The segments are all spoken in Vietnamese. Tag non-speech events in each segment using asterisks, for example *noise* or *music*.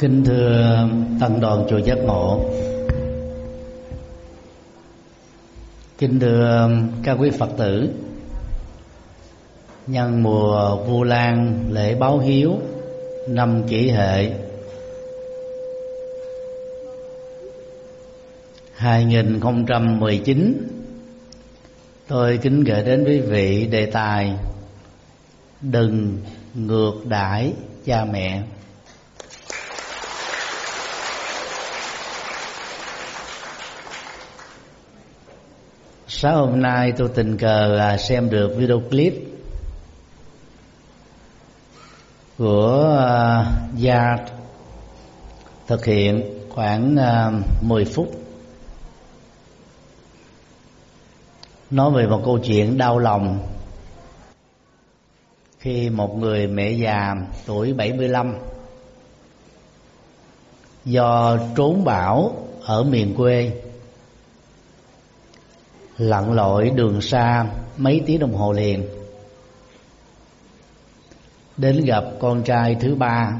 Kính thưa Tăng đoàn chùa Giác Ngộ. Kính thưa các quý Phật tử. Nhân mùa Vu Lan lễ báo hiếu năm kỷ hệ 2019 Tôi kính gửi đến quý vị đề tài Đừng ngược đãi cha mẹ. Sáng hôm nay tôi tình cờ xem được video clip của à, gia thực hiện khoảng à, 10 phút. Nói về một câu chuyện đau lòng khi một người mẹ già tuổi 75 do trốn bão ở miền quê lặn lội đường xa mấy tiếng đồng hồ liền. Đến gặp con trai thứ ba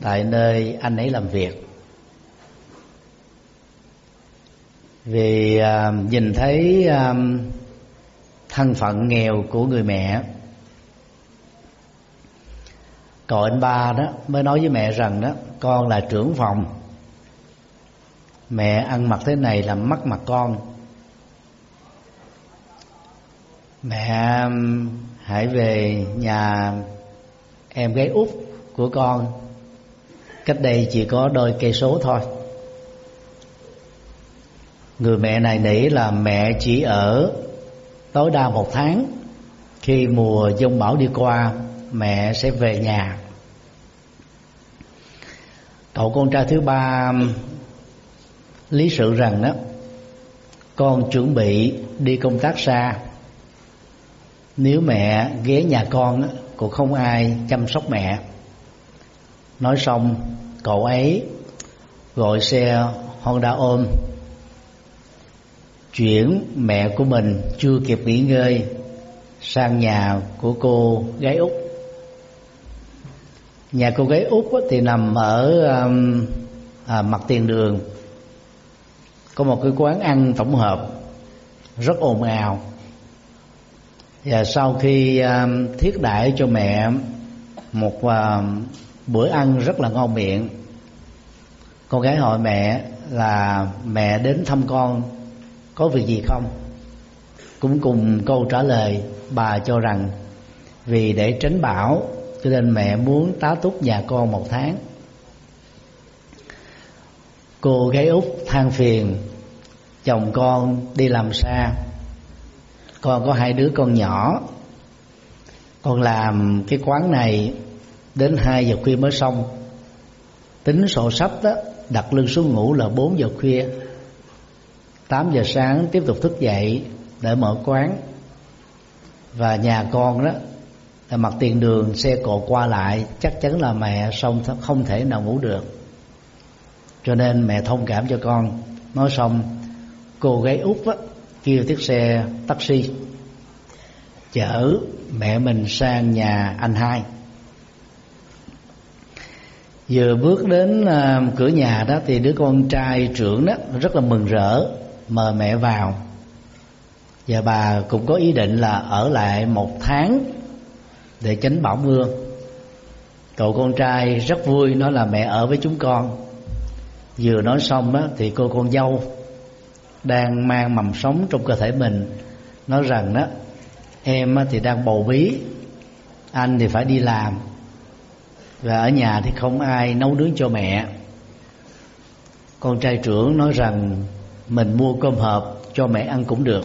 tại nơi anh ấy làm việc. Vì uh, nhìn thấy uh, thân phận nghèo của người mẹ cậu anh ba đó mới nói với mẹ rằng đó con là trưởng phòng. Mẹ ăn mặc thế này làm mất mặt con. Mẹ hãy về nhà em gái út của con. Cách đây chỉ có đôi cây số thôi. Người mẹ này nghĩ là mẹ chỉ ở tối đa một tháng. Khi mùa giông bão đi qua, mẹ sẽ về nhà. Cậu con trai thứ ba, lý sự rằng đó con chuẩn bị đi công tác xa nếu mẹ ghé nhà con cũng không ai chăm sóc mẹ. Nói xong cậu ấy gọi xe honda ôm. Chuyển mẹ của mình chưa kịp nghỉ ngơi sang nhà của cô gái út nhà cô gái út thì nằm ở um, à, mặt tiền đường. Có một cái quán ăn tổng hợp rất ồn ào và sau khi um, thiết đại cho mẹ một uh, bữa ăn rất là ngon miệng con gái hỏi mẹ là mẹ đến thăm con có việc gì không? Cũng cùng câu trả lời bà cho rằng vì để tránh bão cho nên mẹ muốn tá túc nhà con một tháng. Cô gái út than phiền chồng con đi làm xa con có hai đứa con nhỏ. Con làm cái quán này đến hai giờ khuya mới xong. Tính sổ sách đó đặt lưng xuống ngủ là bốn giờ khuya. Tám giờ sáng tiếp tục thức dậy để mở quán. Và nhà con đó là mặt tiền đường xe cộ qua lại chắc chắn là mẹ xong không thể nào ngủ được. Cho nên mẹ thông cảm cho con. Nói xong cô gái út á, kêu chiếc xe taxi chở mẹ mình sang nhà anh hai. Vừa bước đến à, cửa nhà đó thì đứa con trai trưởng đó rất là mừng rỡ, mời mẹ vào. Và bà cũng có ý định là ở lại một tháng để tránh bão mưa. Cậu con trai rất vui, nói là mẹ ở với chúng con. Vừa nói xong đó thì cô con dâu đang mang mầm sống trong cơ thể mình, nói rằng đó, em thì đang bầu bí, anh thì phải đi làm, và ở nhà thì không ai nấu nướng cho mẹ. Con trai trưởng nói rằng mình mua cơm hộp cho mẹ ăn cũng được.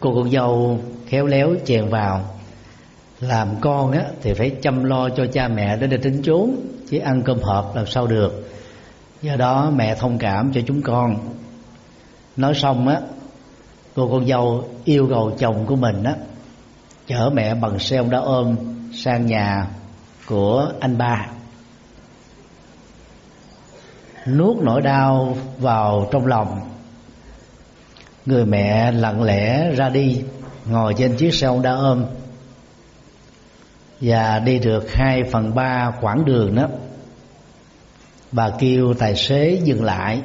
Cô con dâu khéo léo chèn vào, làm con á thì phải chăm lo cho cha mẹ để được tính chốn, chứ ăn cơm hộp làm sao được. Do đó mẹ thông cảm cho chúng con nói xong á, cô con dâu yêu cầu chồng của mình á, chở mẹ bằng xe ông đã ôm sang nhà của anh ba. Nuốt nỗi đau vào trong lòng, người mẹ lặng lẽ ra đi, ngồi trên chiếc xe ông đã ôm. Và đi được hai phần ba quãng đường đó, bà kêu tài xế dừng lại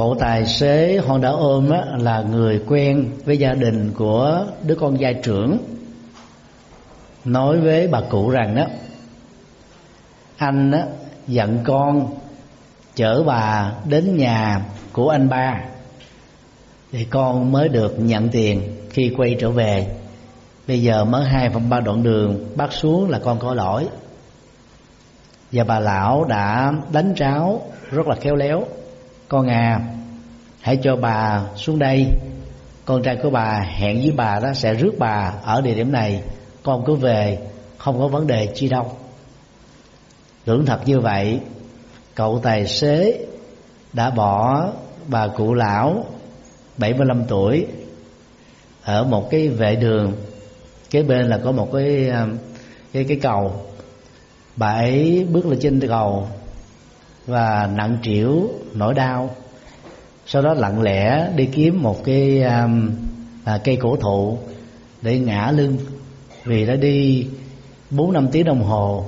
cậu tài xế honda ôm á, là người quen với gia đình của đứa con gia trưởng nói với bà cụ rằng đó anh á, dặn con chở bà đến nhà của anh ba thì con mới được nhận tiền khi quay trở về. Bây giờ mới hai phần ba đoạn đường bắt xuống là con có lỗi. Và bà lão đã đánh tráo rất là khéo léo con à hãy cho bà xuống đây. Con trai của bà hẹn với bà đó sẽ rước bà ở địa điểm này. Con cứ về, không có vấn đề chi đâu. Tưởng thật như vậy, cậu tài xế đã bỏ bà cụ lão 75 tuổi ở một cái vệ đường. Kế bên là có một cái à, cái cái cầu. Bà ấy bước lên trên cầu và nặng trĩu nỗi đau. Sau đó lặng lẽ đi kiếm một cái um, à, cây cổ thụ để ngã lưng vì đã đi bốn năm tiếng đồng hồ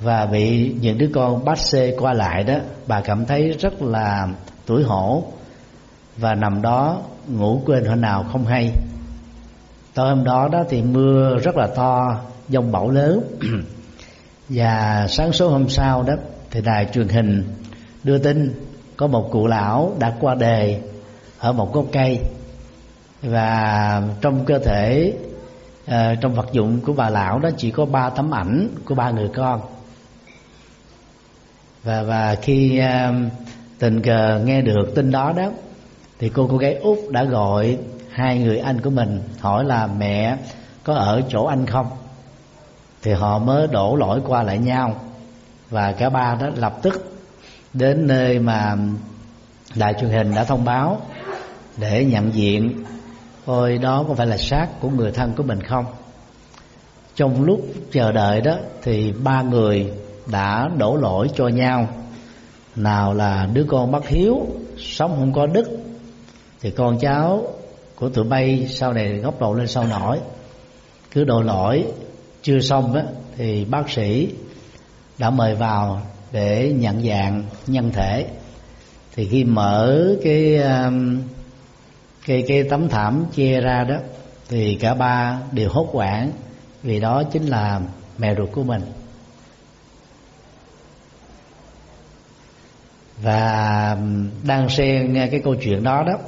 và bị những đứa con bắt xe qua lại đó bà cảm thấy rất là tuổi hổ và nằm đó ngủ quên hồi nào không hay. Tối hôm đó đó thì mưa rất là to dông bão lớn. *clears throat* Và sáng sớm hôm sau đó thì đài truyền hình đưa tin có một cụ lão đã qua đề ở một gốc cây. Và trong cơ thể ờ, trong vật dụng của bà lão đó chỉ có ba tấm ảnh của ba người con. Và và khi ờ, tình cờ nghe được tin đó đó, thì cô cô gái út đã gọi hai người anh của mình, hỏi là mẹ có ở chỗ anh không? Thì họ mới đổ lỗi qua lại nhau và cả ba đó lập tức đến nơi mà đài truyền hình đã thông báo để nhận diện coi đó có phải là xác của người thân của mình không? Trong lúc chờ đợi đó thì ba người đã đổ lỗi cho nhau. Nào là đứa con bất hiếu, sống không có đức, thì con cháu của tụi bay sau này góc đầu lên sau nổi. Cứ đổ lỗi chưa xong á, thì bác sĩ đã mời vào để nhận dạng nhân thể. Thì khi mở cái um, cái cái tấm thảm che ra đó, thì cả ba đều hốt hoảng vì đó chính là mẹ ruột của mình. Và um, đang xen nghe cái câu chuyện đó đó,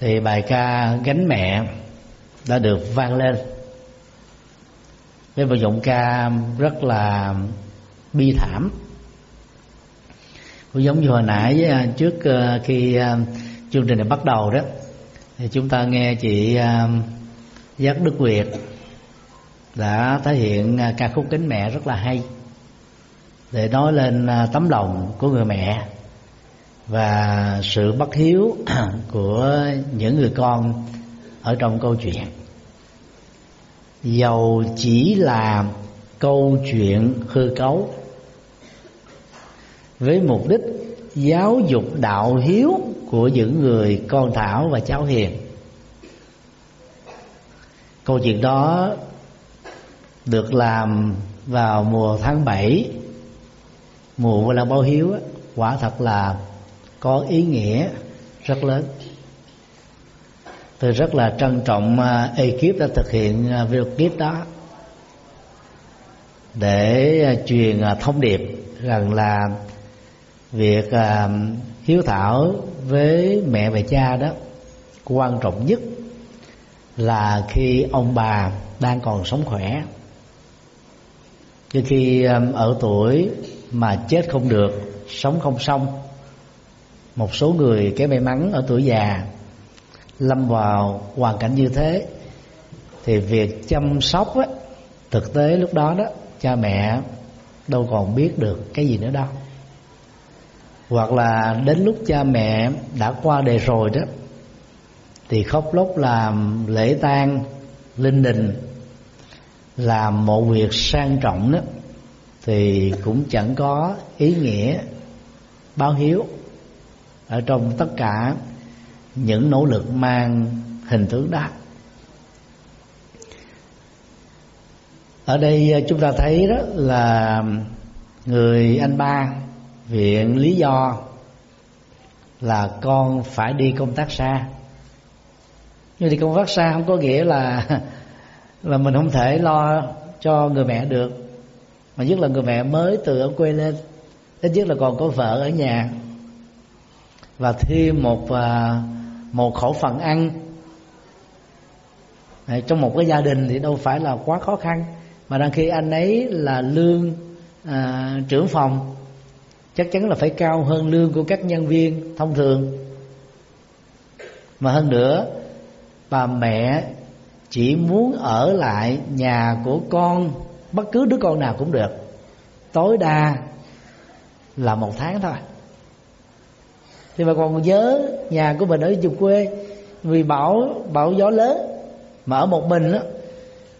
thì bài ca gánh mẹ đã được vang lên với một giọng ca rất là bi thảm. Cũng giống như hồi nãy à, trước à, khi à, chương trình này bắt đầu đó, thì chúng ta nghe chị giác đức việt đã thể hiện ca khúc kính mẹ rất là hay để nói lên tấm lòng của người mẹ và sự bất hiếu *clears throat* của những người con ở trong câu chuyện dầu chỉ là câu chuyện hư cấu. Với mục đích giáo dục đạo hiếu của những người con thảo và cháu hiền. Câu chuyện đó được làm vào mùa tháng 7 mùa vô lan báo hiếu quả thật là có ý nghĩa rất lớn tôi rất là trân trọng à, ekip đã thực hiện à, video clip đó để à, truyền à, thông điệp rằng là việc à, hiếu thảo với mẹ và cha đó quan trọng nhất là khi ông bà đang còn sống khỏe. Chứ khi ở tuổi mà chết không được sống không xong một số người cái may mắn ở tuổi già lâm vào hoàn cảnh như thế thì việc chăm sóc á, thực tế lúc đó đó cha mẹ đâu còn biết được cái gì nữa đâu. Hoặc là đến lúc cha mẹ đã qua đời rồi đó thì khóc lóc làm lễ tang linh đình làm một việc sang trọng đó thì cũng chẳng có ý nghĩa báo hiếu. Ở trong tất cả những nỗ lực mang hình tướng đó. Ở đây ờ, chúng ta thấy đó là người anh ba viện lý do là con phải đi công tác xa. Nhưng đi công tác xa không có nghĩa là *laughs* là mình không thể lo cho người mẹ được, mà nhất là người mẹ mới từ ở quê lên, ít nhất là còn có vợ ở nhà. Và thêm một ờ, một khẩu phần ăn. Trong một cái gia đình thì đâu phải là quá khó khăn mà đang khi anh ấy là lương à, trưởng phòng chắc chắn là phải cao hơn lương của các nhân viên thông thường. Mà hơn nữa bà mẹ chỉ muốn ở lại nhà của con bất cứ đứa con nào cũng được. Tối đa là một tháng thôi thì bà còn nhớ nhà của mình ở vùng quê, vì bão bão gió lớn mà ở một mình đó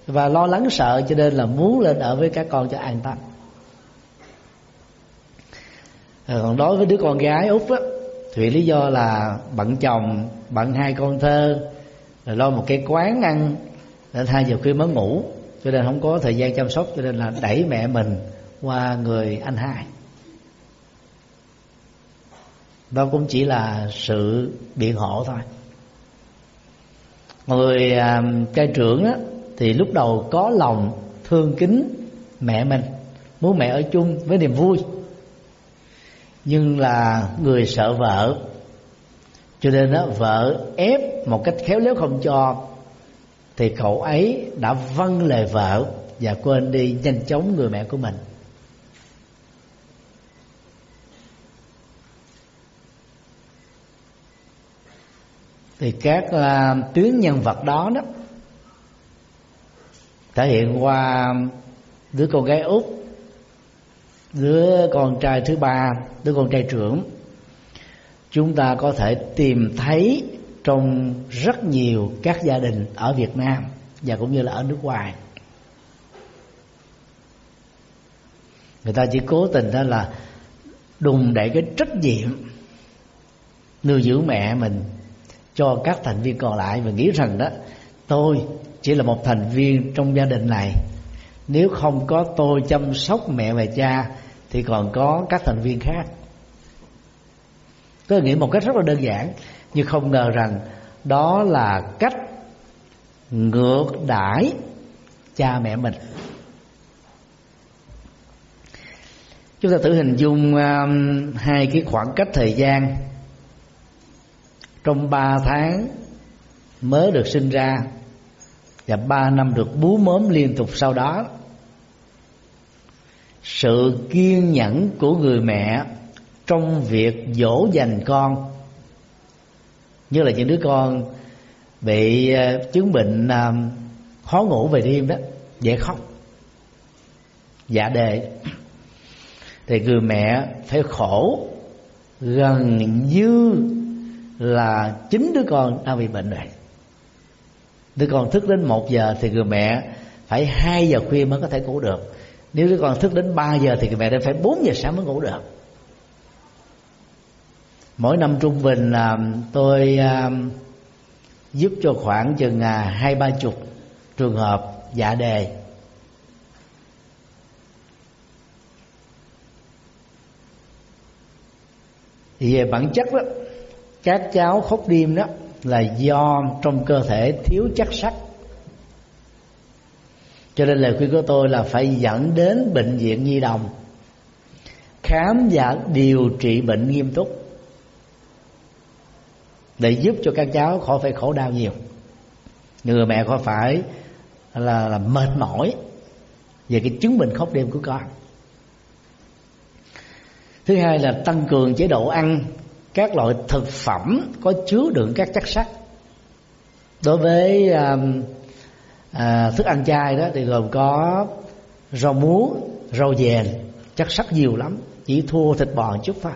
và lo lắng sợ cho nên là muốn lên ở với các con cho an tâm. Ờ, còn đối với đứa con gái út á, thì lý do là bận chồng, bận hai con thơ, rồi lo một cái quán ăn để hai giờ khuya mới ngủ, cho nên không có thời gian chăm sóc, cho nên là đẩy mẹ mình qua người anh hai đó cũng chỉ là sự biện hộ thôi. Người à, trai trưởng á, thì lúc đầu có lòng thương kính mẹ mình muốn mẹ ở chung với niềm vui. Nhưng là người sợ vợ cho nên đó vợ ép một cách khéo léo không cho thì cậu ấy đã vâng lời vợ và quên đi nhanh chóng người mẹ của mình. Thì các uh, tuyến nhân vật đó đó thể hiện qua đứa con gái út đứa con trai thứ ba đứa con trai trưởng. Chúng ta có thể tìm thấy trong rất nhiều các gia đình ở Việt Nam và cũng như là ở nước ngoài. Người ta chỉ cố tình đó là đùng đẩy cái trách nhiệm nuôi dưỡng mẹ mình cho các thành viên còn lại và nghĩ rằng đó tôi chỉ là một thành viên trong gia đình này. Nếu không có tôi chăm sóc mẹ và cha thì còn có các thành viên khác. Tôi nghĩ một cách rất là đơn giản nhưng không ngờ rằng đó là cách ngược đãi cha mẹ mình. Chúng ta thử hình dung um, hai cái khoảng cách thời gian trong ba tháng mới được sinh ra và ba năm được bú mớm liên tục sau đó, sự kiên nhẫn của người mẹ trong việc dỗ dành con, như là những đứa con bị ờ, chứng bệnh ờ, khó ngủ về đêm đó, dễ khóc dạ đề. Thì người mẹ phải khổ gần như là chính đứa con đang bị bệnh này đứa con thức đến một giờ thì người mẹ phải hai giờ khuya mới có thể ngủ được. Nếu đứa con thức đến 3 giờ thì người mẹ đã phải 4 giờ sáng mới ngủ được. Mỗi năm trung bình là tôi à, giúp cho khoảng chừng à, hai ba chục trường hợp dạ đề. Thì về bản chất đó các cháu khóc đêm đó là do trong cơ thể thiếu chất sắt. Cho nên lời khuyên của tôi là phải dẫn đến bệnh viện nhi đồng khám và điều trị bệnh nghiêm túc để giúp cho các cháu khỏi phải khổ đau nhiều. Người mẹ khỏi phải là, là mệt mỏi về cái chứng bệnh khóc đêm của con? Thứ hai là tăng cường chế độ ăn các loại thực phẩm có chứa đựng các chất sắt. Đối với à, à, thức ăn chay đó thì gồm có rau muống rau dền chất sắt nhiều lắm chỉ thua thịt bò chút thôi.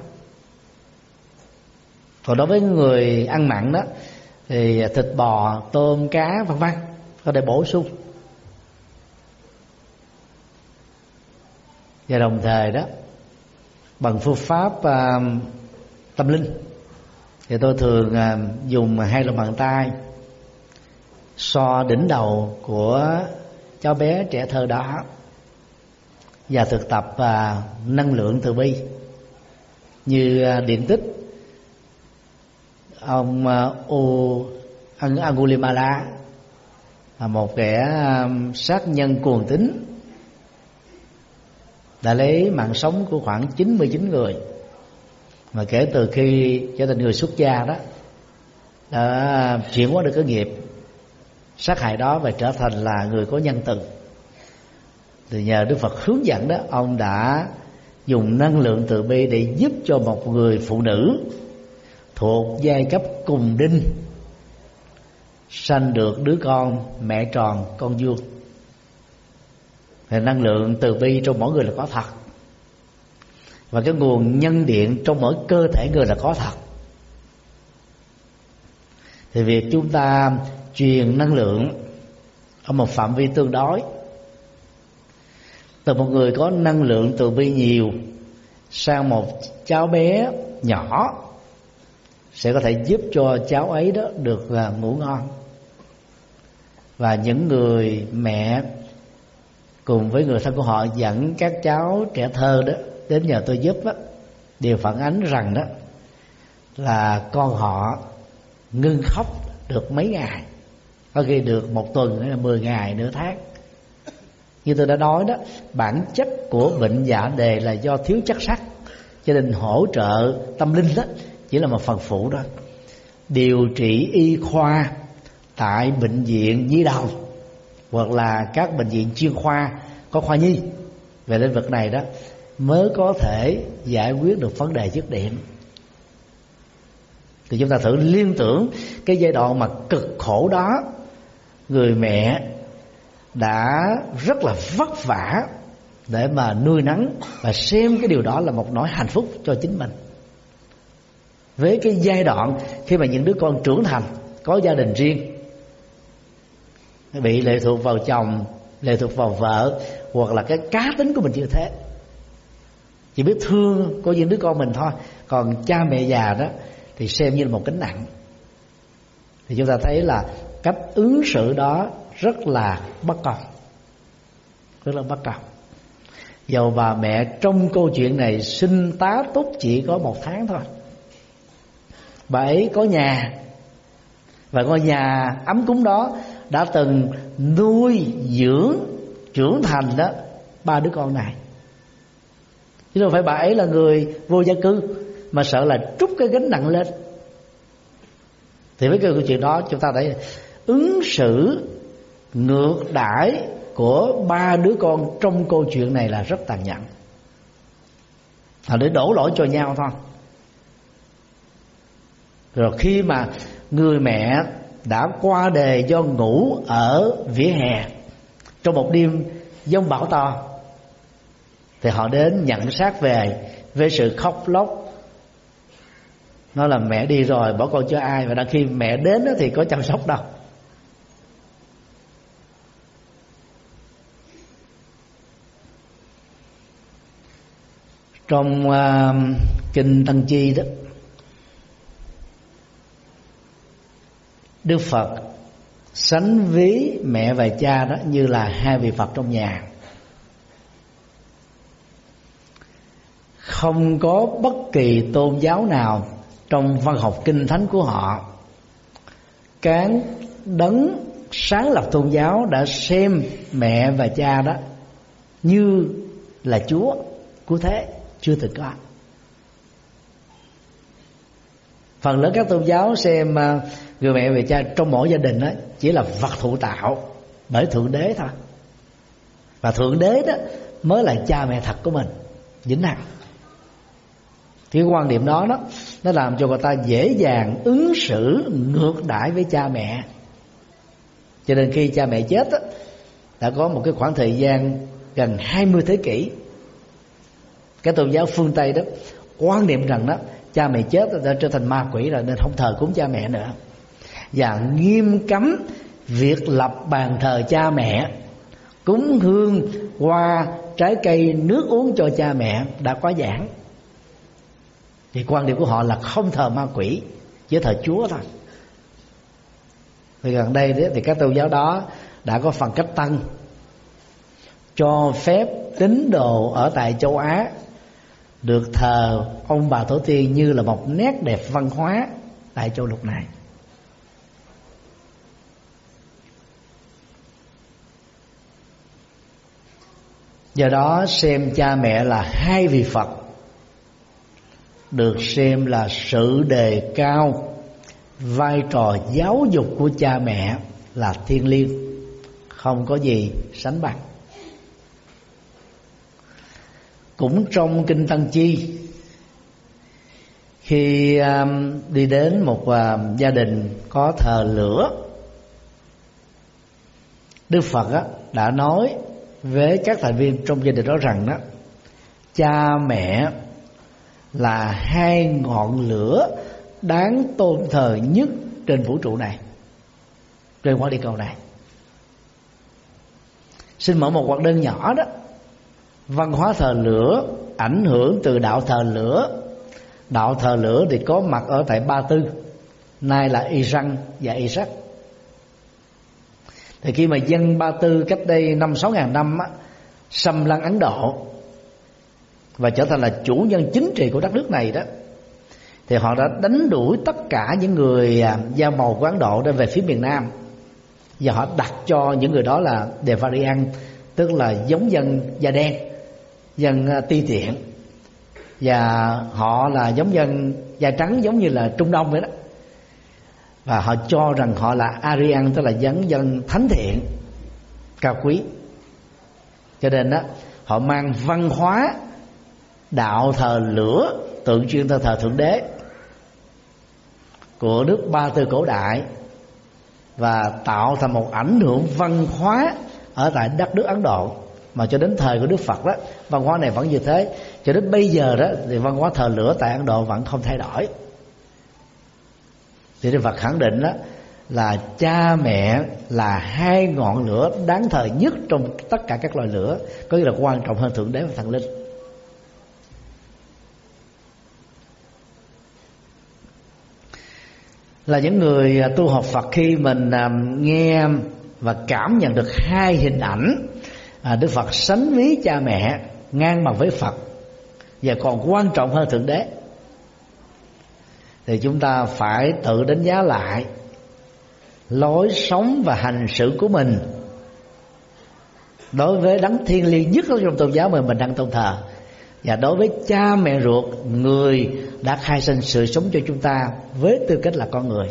Còn đối với người ăn mặn đó thì thịt bò tôm cá vân vân có thể bổ sung. Và đồng thời đó bằng phương pháp uh, tâm linh. Thì tôi thường à, dùng hai lòng bàn tay so đỉnh đầu của cháu bé trẻ thơ đó và thực tập à, năng lượng từ bi. Như à, điện tích, ông U Angulimala là một kẻ sát nhân cuồng tín, đã lấy mạng sống của khoảng 99 người mà kể từ khi trở thành người xuất gia đó, đã chuyển hóa được cái nghiệp, sát hại đó và trở thành là người có nhân từ. Thì nhờ đức phật hướng dẫn đó, ông đã dùng năng lượng từ bi để giúp cho một người phụ nữ thuộc giai cấp cùng đinh sanh được đứa con mẹ tròn, con vuông. Thì năng lượng từ bi trong mỗi người là có thật và cái nguồn nhân điện trong mỗi cơ thể người là có thật. Thì việc chúng ta truyền năng lượng ở một phạm vi tương đối. Từ một người có năng lượng từ bi nhiều sang một cháu bé nhỏ sẽ có thể giúp cho cháu ấy đó được là ngủ ngon. Và những người mẹ cùng với người thân của họ dẫn các cháu trẻ thơ đó đến nhờ tôi giúp đó, đều phản ánh rằng đó là con họ ngưng khóc được mấy ngày. Có khi được một tuần hay là mười ngày nửa tháng. Như tôi đã nói đó bản chất của bệnh dạ đề là do thiếu chất sắt cho nên hỗ trợ tâm linh đó chỉ là một phần phụ đó điều trị y khoa tại bệnh viện nhi đồng hoặc là các bệnh viện chuyên khoa có khoa nhi. Về lĩnh vực này đó mới có thể giải quyết được vấn đề dứt điểm. Thì chúng ta thử liên tưởng cái giai đoạn mà cực khổ đó, người mẹ đã rất là vất vả để mà nuôi nắng và xem cái điều đó là một nỗi hạnh phúc cho chính mình. Với cái giai đoạn khi mà những đứa con trưởng thành, có gia đình riêng, bị lệ thuộc vào chồng, lệ thuộc vào vợ, hoặc là cái cá tính của mình như thế chỉ biết thương có những đứa con mình thôi. Còn cha mẹ già đó thì xem như là một gánh nặng. Thì chúng ta thấy là cách ứng xử đó rất là bất công. Rất là bất công. Dầu bà mẹ trong câu chuyện này sinh tá túc chỉ có một tháng thôi. Bà ấy có nhà. Và ngôi nhà ấm cúng đó đã từng nuôi dưỡng, trưởng thành đó ba đứa con này chứ đâu phải bà ấy là người vô gia cư, mà sợ là trút cái gánh nặng lên. Thì với cái câu chuyện đó, chúng ta thấy ứng xử ngược đãi của ba đứa con trong câu chuyện này là rất tàn nhẫn. Là để đổ lỗi cho nhau thôi. Rồi khi mà người mẹ đã qua đề do ngủ ở vỉa hè, trong một đêm giông bão to thì họ đến nhận xác về với sự khóc lóc. Nó là mẹ đi rồi bỏ con cho ai và đang khi mẹ đến thì có chăm sóc đâu. Trong uh, kinh tăng chi đó đức phật sánh ví mẹ và cha đó như là hai vị phật trong nhà. Không có bất kỳ tôn giáo nào trong văn học kinh thánh của họ. Cán đấng sáng lập tôn giáo đã xem mẹ và cha đó như là chúa của thế, chưa từng có. Phần lớn các tôn giáo xem à, người mẹ và cha trong mỗi gia đình đó chỉ là vật thụ tạo bởi thượng đế thôi. Và thượng đế đó mới là cha mẹ thật của mình, vĩnh hằng cái quan điểm đó đó nó làm cho người ta dễ dàng ứng xử ngược đãi với cha mẹ. Cho nên khi cha mẹ chết đó, đã có một cái khoảng thời gian gần 20 thế kỷ cái tôn giáo phương tây đó quan niệm rằng đó cha mẹ chết đã trở thành ma quỷ rồi nên không thờ cúng cha mẹ nữa. Và nghiêm cấm việc lập bàn thờ cha mẹ cúng hương hoa trái cây nước uống cho cha mẹ đã quá giảng thì quan điểm của họ là không thờ ma quỷ chỉ thờ chúa thôi. Thì gần đây đấy, thì các tôn giáo đó đã có phần cách tăng cho phép tín đồ ở tại châu Á được thờ ông bà tổ tiên như là một nét đẹp văn hóa tại châu lục này. Do đó xem cha mẹ là hai vị phật được xem là sự đề cao. Vai trò giáo dục của cha mẹ là thiên liêng không có gì sánh bằng. Cũng trong kinh tăng chi khi um, đi đến một uh, gia đình có thờ lửa đức phật đã nói với các thành viên trong gia đình đó rằng đó cha mẹ là hai ngọn lửa đáng tôn thờ nhất trên vũ trụ này trên quả địa cầu này. Xin mở một hoạt đơn nhỏ đó. Văn hóa thờ lửa ảnh hưởng từ đạo thờ lửa. Đạo thờ lửa thì có mặt ở tại ba tư nay là iran và iraq thì khi mà dân ba tư cách đây năm sáu ngàn năm á, xâm lăng ấn độ và trở thành là chủ nhân chính trị của đất nước này đó, thì họ đã đánh đuổi tất cả những người à, da màu của ấn độ đến về phía miền nam. Và họ đặt cho những người đó là Devarian tức là giống dân da đen, dân à, ti tiện. Và họ là giống dân da trắng giống như là trung đông vậy đó. Và họ cho rằng họ là Arian tức là dân dân thánh thiện, cao quý. Cho nên đó, họ mang văn hóa đạo thờ lửa, tượng trưng cho thờ thượng đế của nước ba tư cổ đại và tạo thành một ảnh hưởng văn hóa ở tại đất nước Ấn Độ. Mà cho đến thời của Đức Phật đó, văn hóa này vẫn như thế. Cho đến bây giờ đó, thì văn hóa thờ lửa tại Ấn Độ vẫn không thay đổi. Thì Đức Phật khẳng định đó là cha mẹ là hai ngọn lửa đáng thờ nhất trong tất cả các loài lửa, có nghĩa là quan trọng hơn thượng đế và thần linh. Là những người à, tu học Phật khi mình à, nghe và cảm nhận được hai hình ảnh à, Đức Phật sánh ví cha mẹ ngang bằng với Phật và còn quan trọng hơn thượng đế. Thì chúng ta phải tự đánh giá lại lối sống và hành xử của mình đối với đấng thiên liêng nhất trong tôn giáo mà mình đang tôn thờ và đối với cha mẹ ruột, người đã khai sinh sự sống cho chúng ta với tư cách là con người.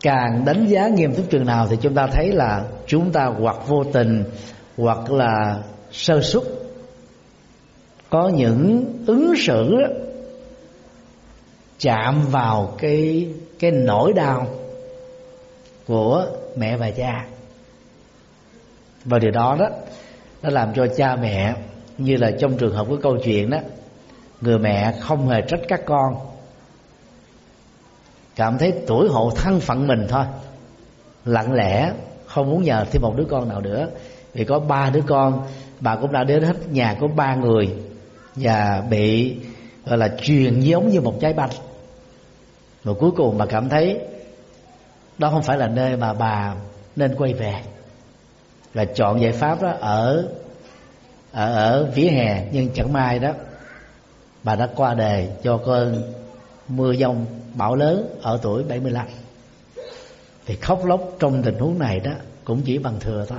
Càng đánh giá nghiêm túc chừng nào thì chúng ta thấy là chúng ta hoặc vô tình, hoặc là sơ suất. Có những ứng xử chạm vào cái cái nỗi đau của mẹ và cha và điều đó đó, nó làm cho cha mẹ như là trong trường hợp của câu chuyện đó, người mẹ không hề trách các con. Cảm thấy tuổi hộ thân phận mình thôi. Lặng lẽ, không muốn nhờ thêm một đứa con nào nữa. Vì có ba đứa con, bà cũng đã đến hết nhà có ba người và bị, gọi là, truyền giống như một trái banh. Và cuối cùng bà cảm thấy đó không phải là nơi mà bà nên quay về là chọn giải pháp đó ở ở ở vỉa hè, nhưng chẳng may đó, bà đã qua đề cho cơn mưa dông bão lớn ở tuổi 75 thì khóc lóc trong tình huống này đó cũng chỉ bằng thừa thôi.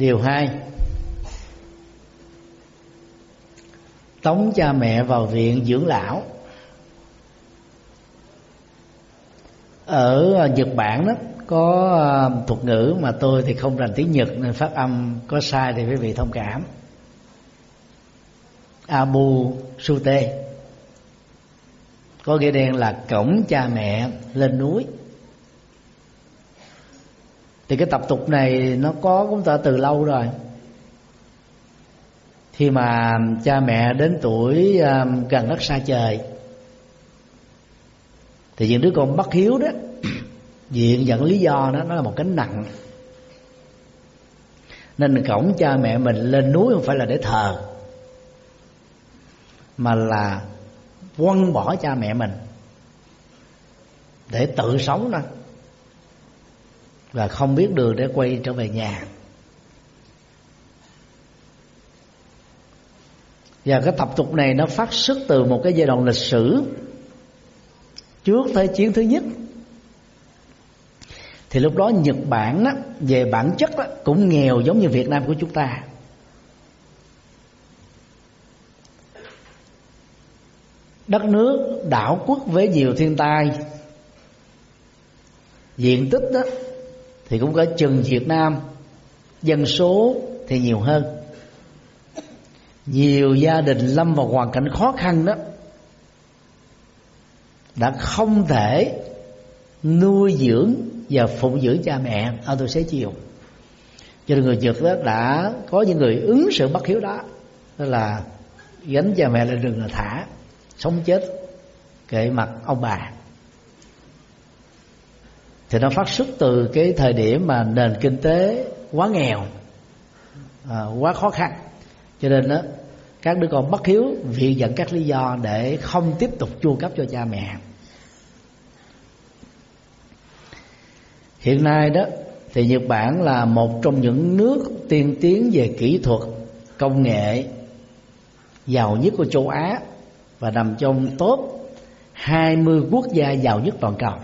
Điều hai. Tống cha mẹ vào viện dưỡng lão. Ở à, nhật bản đó, có à, thuật ngữ mà tôi thì không rành tiếng nhật nên phát âm có sai thì quý vị thông cảm. Abu sute. Có nghĩa đen là cổng cha mẹ lên núi thì cái tập tục này nó có cũng ta từ lâu rồi. Khi mà cha mẹ đến tuổi à, gần đất xa trời, thì những đứa con bất hiếu đó, *coughs* diện dẫn lý do đó, nó là một cánh nặng. Nên cổng cha mẹ mình lên núi không phải là để thờ, mà là quăng bỏ cha mẹ mình để tự sống đó và không biết đường để quay trở về nhà. Và cái tập tục này nó phát xuất từ một cái giai đoạn lịch sử trước thế chiến thứ nhất. Thì lúc đó Nhật Bản đó, về bản chất đó, cũng nghèo giống như Việt Nam của chúng ta. Đất nước đảo quốc với nhiều thiên tai. Diện tích đó thì cũng có chừng Việt Nam. Dân số thì nhiều hơn. Nhiều gia đình lâm vào hoàn cảnh khó khăn đó đã không thể nuôi dưỡng và phụng dưỡng cha mẹ. Ở tôi sẽ chiều. Cho nên người Nhật đó đã có những người ứng sự bất hiếu đó. Đó là gánh cha mẹ lên rừng là thả, sống chết kệ mặt ông bà thì nó phát xuất từ cái thời điểm mà nền kinh tế quá nghèo à, quá khó khăn. Cho nên đó các đứa con bất hiếu viện dẫn các lý do để không tiếp tục chu cấp cho cha mẹ. Hiện nay đó thì nhật bản là một trong những nước tiên tiến về kỹ thuật công nghệ giàu nhất của châu á và nằm trong top 20 quốc gia giàu nhất toàn cầu.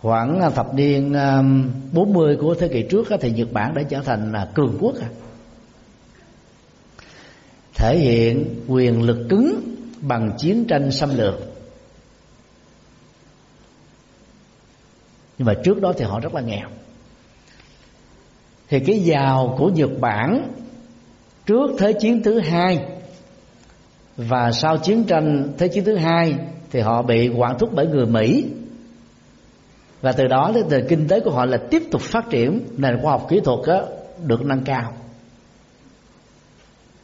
Khoảng à, thập niên à, 40 của thế kỷ trước thì Nhật Bản đã trở thành à, cường quốc thể hiện quyền lực cứng bằng chiến tranh xâm lược. Nhưng mà trước đó thì họ rất là nghèo. Thì cái giàu của Nhật Bản trước thế chiến thứ hai và sau chiến tranh thế chiến thứ hai thì họ bị quản thúc bởi người Mỹ và từ đó thì nền kinh tế của họ là tiếp tục phát triển nền khoa học kỹ thuật đó, được nâng cao.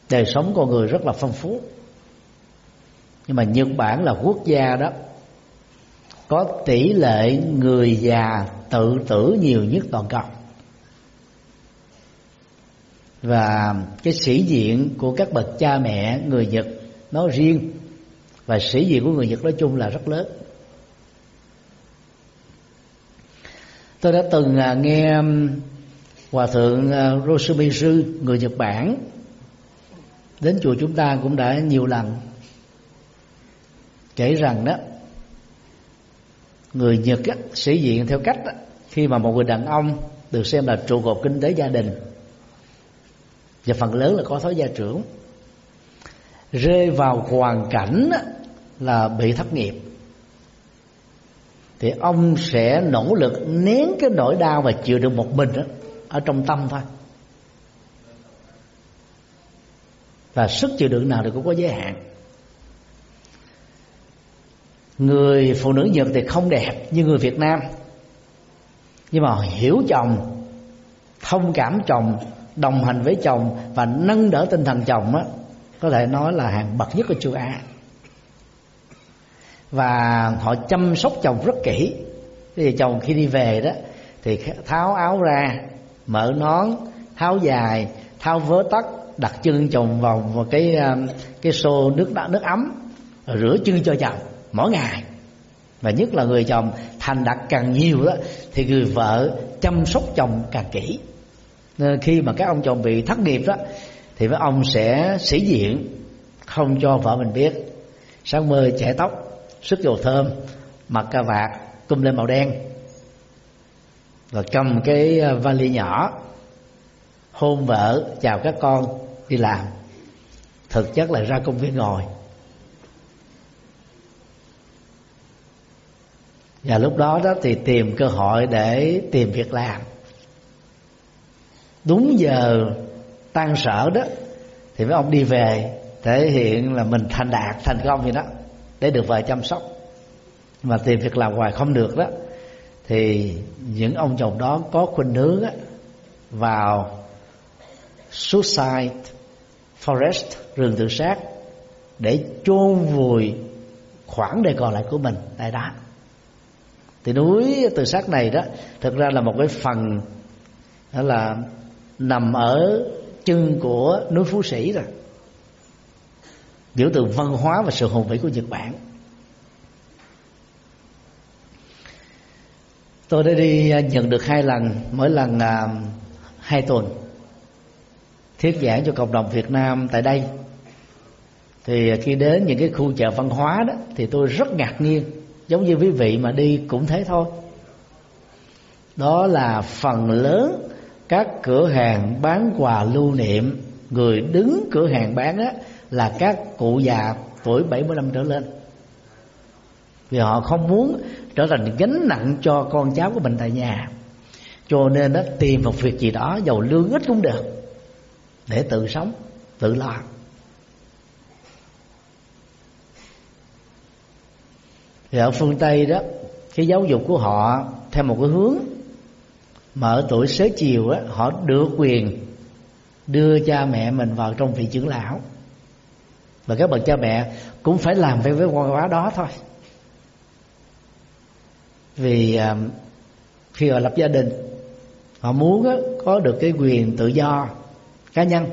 Đời sống con người rất là phong phú. Nhưng mà nhật bản là quốc gia đó có tỷ lệ người già tự tử nhiều nhất toàn cầu. Và cái sĩ diện của các bậc cha mẹ người nhật nói riêng và sĩ diện của người nhật nói chung là rất lớn. Tôi đã từng à, nghe hòa thượng à, Rosumi sư người Nhật Bản đến chùa chúng ta cũng đã nhiều lần kể rằng đó người Nhật á, sĩ diện theo cách á, khi mà một người đàn ông được xem là trụ cột kinh tế gia đình và phần lớn là có thói gia trưởng rơi vào hoàn cảnh á, là bị thất nghiệp thì ông sẽ nỗ lực nén cái nỗi đau và chịu được một mình đó, ở trong tâm thôi. Và sức chịu đựng nào thì cũng có giới hạn. Người phụ nữ nhật thì không đẹp như người việt nam. Nhưng mà hiểu chồng thông cảm chồng đồng hành với chồng và nâng đỡ tinh thần chồng á có thể nói là hàng bậc nhất của châu á và họ chăm sóc chồng rất kỹ. Thì chồng khi đi về đó, thì tháo áo ra, mở nón, tháo dài, tháo vớ tóc, đặt chân chồng vào một cái um, cái xô nước nước ấm, rồi rửa chân cho chồng mỗi ngày. Và nhất là người chồng thành đặt càng nhiều đó, thì người vợ chăm sóc chồng càng kỹ. Nên khi mà các ông chồng bị thất nghiệp đó, thì mấy ông sẽ sĩ diện, không cho vợ mình biết. Sáng mơ chải tóc sức dầu thơm, mặc cà vạt cung lên màu đen. Và cầm cái à, vali nhỏ, hôn vợ, chào các con, đi làm. Thực chất là ra công viên ngồi. Và lúc đó đó thì tìm cơ hội để tìm việc làm. Đúng giờ tan sở đó, thì mấy ông đi về, thể hiện là mình thành đạt, thành công gì đó để được vợ chăm sóc. Mà tìm việc làm hoài không được đó thì những ông chồng đó có khuynh hướng á, vào suicide forest rừng tự sát để chôn vùi khoảng đời còn lại của mình tại đó. Thì núi tự sát này đó thực ra là một cái phần đó là nằm ở chân của núi phú sĩ rồi biểu tượng văn hóa và sự hùng vĩ của nhật bản. Tôi đã đi à, nhận được hai lần mỗi lần à, hai tuần thuyết giảng cho cộng đồng Việt Nam tại đây. Thì à, khi đến những cái khu chợ văn hóa đó thì tôi rất ngạc nhiên giống như quý vị mà đi cũng thế thôi. Đó là phần lớn các cửa hàng bán quà lưu niệm người đứng cửa hàng bán á là các cụ già tuổi 70 năm trở lên. Vì họ không muốn trở thành gánh nặng cho con cháu của mình tại nhà. Cho nên đó, tìm một việc gì đó giàu lương ít cũng được, để tự sống, tự lo. Thì ở phương tây đó, cái giáo dục của họ theo một cái hướng mà ở tuổi xế chiều á, họ được quyền đưa cha mẹ mình vào trong vị trưởng lão và các bậc cha mẹ cũng phải làm với với văn hóa đó thôi. Vì à, khi họ lập gia đình họ muốn có được cái quyền tự do cá nhân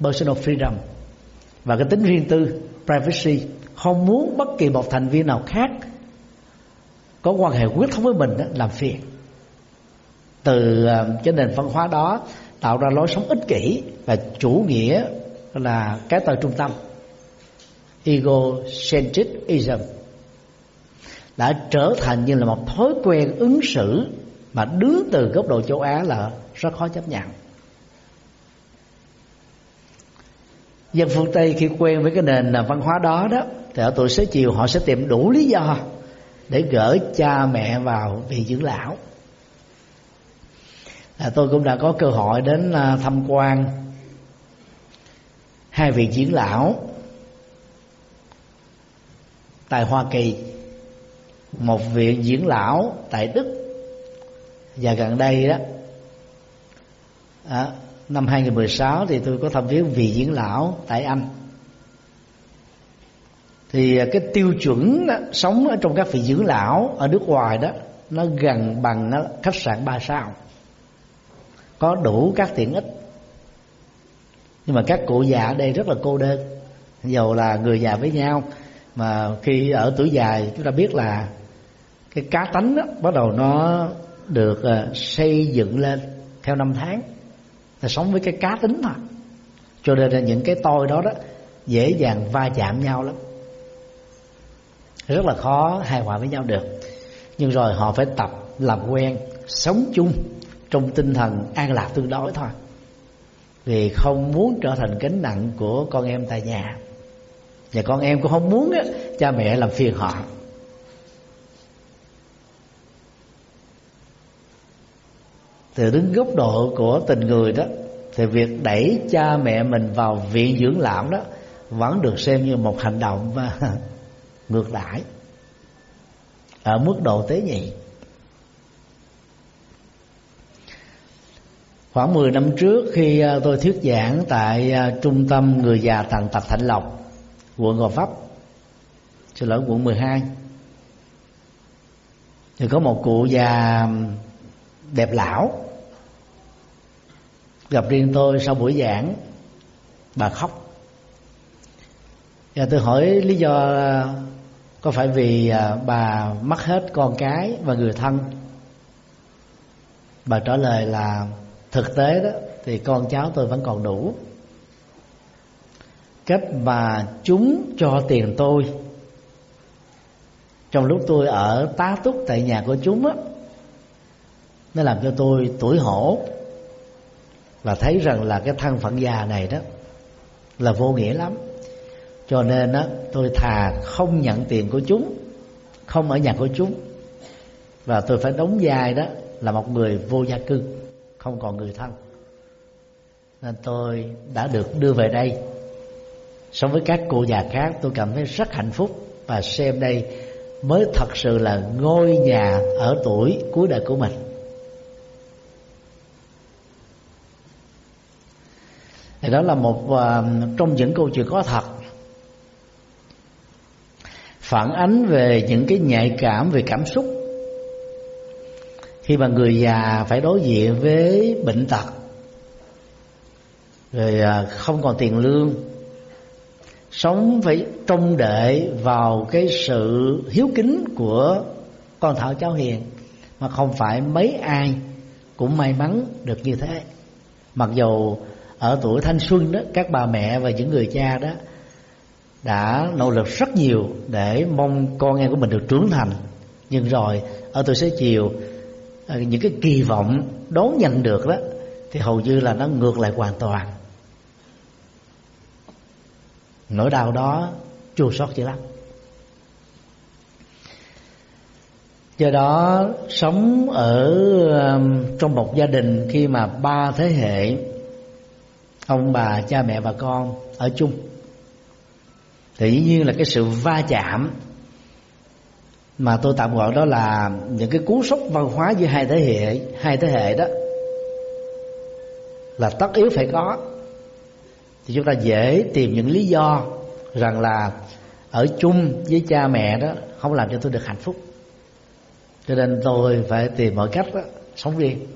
personal freedom. Và cái tính riêng tư privacy không muốn bất kỳ một thành viên nào khác có quan hệ quyết thống với mình đó, làm phiền. Từ à, cái nền văn hóa đó tạo ra lối sống ích kỷ và chủ nghĩa là cái tôi trung tâm egocentricism đã trở thành như là một thói quen ứng xử mà đứng từ góc độ châu Á là rất khó chấp nhận. Dân phương Tây khi quen với cái nền văn hóa đó đó thì ở tuổi xế chiều họ sẽ tìm đủ lý do để gỡ cha mẹ vào vị dưỡng lão. À, tôi cũng đã có cơ hội đến à, tham quan hai vị dưỡng lão tại Hoa Kỳ. Một viện dưỡng lão tại Đức. Và gần đây đó à, năm 2016 thì tôi có thăm viếng vị dưỡng lão tại Anh. Thì à, cái tiêu chuẩn đó, sống ở trong các vị dưỡng lão ở nước ngoài đó nó gần bằng nó khách sạn ba sao. Có đủ các tiện ích. Nhưng mà các cụ già ở đây rất là cô đơn. Dầu là người già với nhau mà khi ở tuổi dài chúng ta biết là cái cá tánh đó, bắt đầu nó được ờ, xây dựng lên theo năm tháng. Là sống với cái cá tính thôi. Cho nên là những cái tôi đó đó dễ dàng va chạm nhau lắm. Rất là khó hài hòa với nhau được. Nhưng rồi họ phải tập làm quen sống chung trong tinh thần an lạc tương đối thôi. Vì không muốn trở thành gánh nặng của con em tại nhà và con em cũng không muốn á, cha mẹ làm phiền họ. Từ đứng góc độ của tình người đó thì việc đẩy cha mẹ mình vào viện dưỡng lão đó vẫn được xem như một hành động và *laughs* ngược đãi ở mức độ tế nhị. Khoảng 10 năm trước khi à, tôi thuyết giảng tại à, trung tâm người già tàn tật Thạnh Lộc quận Gò Vấp, xin lỗi, quận 12 thì có một cụ già đẹp lão gặp riêng tôi sau buổi giảng, bà khóc. Và tôi hỏi lý do à, có phải vì à, bà mất hết con cái và người thân? Bà trả lời là, thực tế đó, thì con cháu tôi vẫn còn đủ cách mà chúng cho tiền tôi. Trong lúc tôi ở tá túc tại nhà của chúng á, nó làm cho tôi tuổi hổ. Và thấy rằng là cái thân phận già này đó là vô nghĩa lắm. Cho nên á, tôi thà không nhận tiền của chúng, không ở nhà của chúng. Và tôi phải đóng vai đó là một người vô gia cư, không còn người thân. Nên tôi đã được đưa về đây so với các cô già khác tôi cảm thấy rất hạnh phúc và xem đây mới thật sự là ngôi nhà ở tuổi cuối đời của mình. Thì đó là một uh, trong những câu chuyện có thật. Phản ánh về những cái nhạy cảm về cảm xúc. Khi mà người già phải đối diện với bệnh tật rồi à, không còn tiền lương sống phải trông đợi vào cái sự hiếu kính của con thảo cháu hiền. Mà không phải mấy ai cũng may mắn được như thế. Mặc dù ở tuổi thanh xuân đó, các bà mẹ và những người cha đó đã nỗ lực rất nhiều để mong con em của mình được trưởng thành. Nhưng rồi, ở tuổi xế chiều à, những cái kỳ vọng đón nhận được đó, thì hầu như là nó ngược lại hoàn toàn nỗi đau đó chua xót dữ lắm. Do đó, sống ở um, trong một gia đình khi mà ba thế hệ, ông bà, cha mẹ và con ở chung, thì dĩ nhiên là cái sự va chạm mà tôi tạm gọi đó là những cái cú sốc văn hóa giữa hai thế hệ, hai thế hệ đó là tất yếu phải có thì chúng ta dễ tìm những lý do rằng là ở chung với cha mẹ đó không làm cho tôi được hạnh phúc. Cho nên tôi phải tìm mọi cách đó, sống riêng.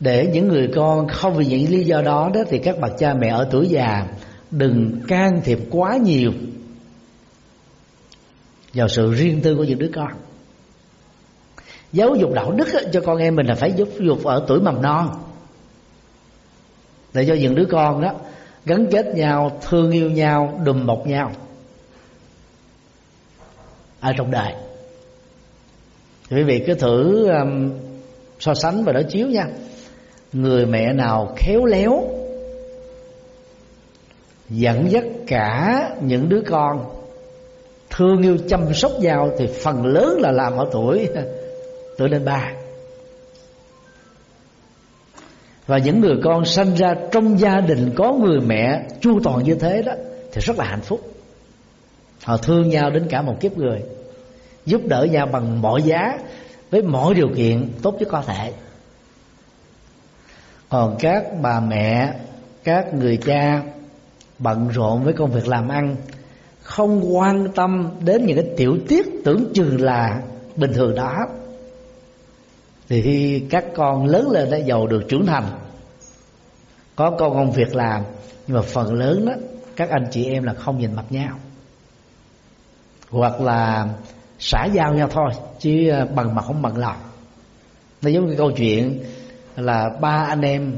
Để những người con không vì những lý do đó đó thì các bậc cha mẹ ở tuổi già đừng can thiệp quá nhiều vào sự riêng tư của những đứa con. Giáo dục đạo đức cho con em mình là phải giúp dục ở tuổi mầm non để cho những đứa con đó gắn kết nhau thương yêu nhau đùm bọc nhau ở trong đời. Quý vị cứ thử um, so sánh và đối chiếu nha. Người mẹ nào khéo léo dẫn dắt cả những đứa con thương yêu chăm sóc nhau thì phần lớn là làm ở tuổi *laughs* tuổi lên ba và những người con sanh ra trong gia đình có người mẹ chu toàn như thế đó, thì rất là hạnh phúc. Họ thương nhau đến cả một kiếp người, giúp đỡ nhau bằng mọi giá, với mọi điều kiện tốt nhất có thể. Còn các bà mẹ, các người cha bận rộn với công việc làm ăn, không quan tâm đến những cái tiểu tiết tưởng chừng là bình thường đó thì khi các con lớn lên đã giàu được trưởng thành. Có con công việc làm, nhưng mà phần lớn đó, các anh chị em là không nhìn mặt nhau. Hoặc là xả giao nhau thôi, chứ à, bằng mặt không bằng lòng. Nó giống như câu chuyện là ba anh em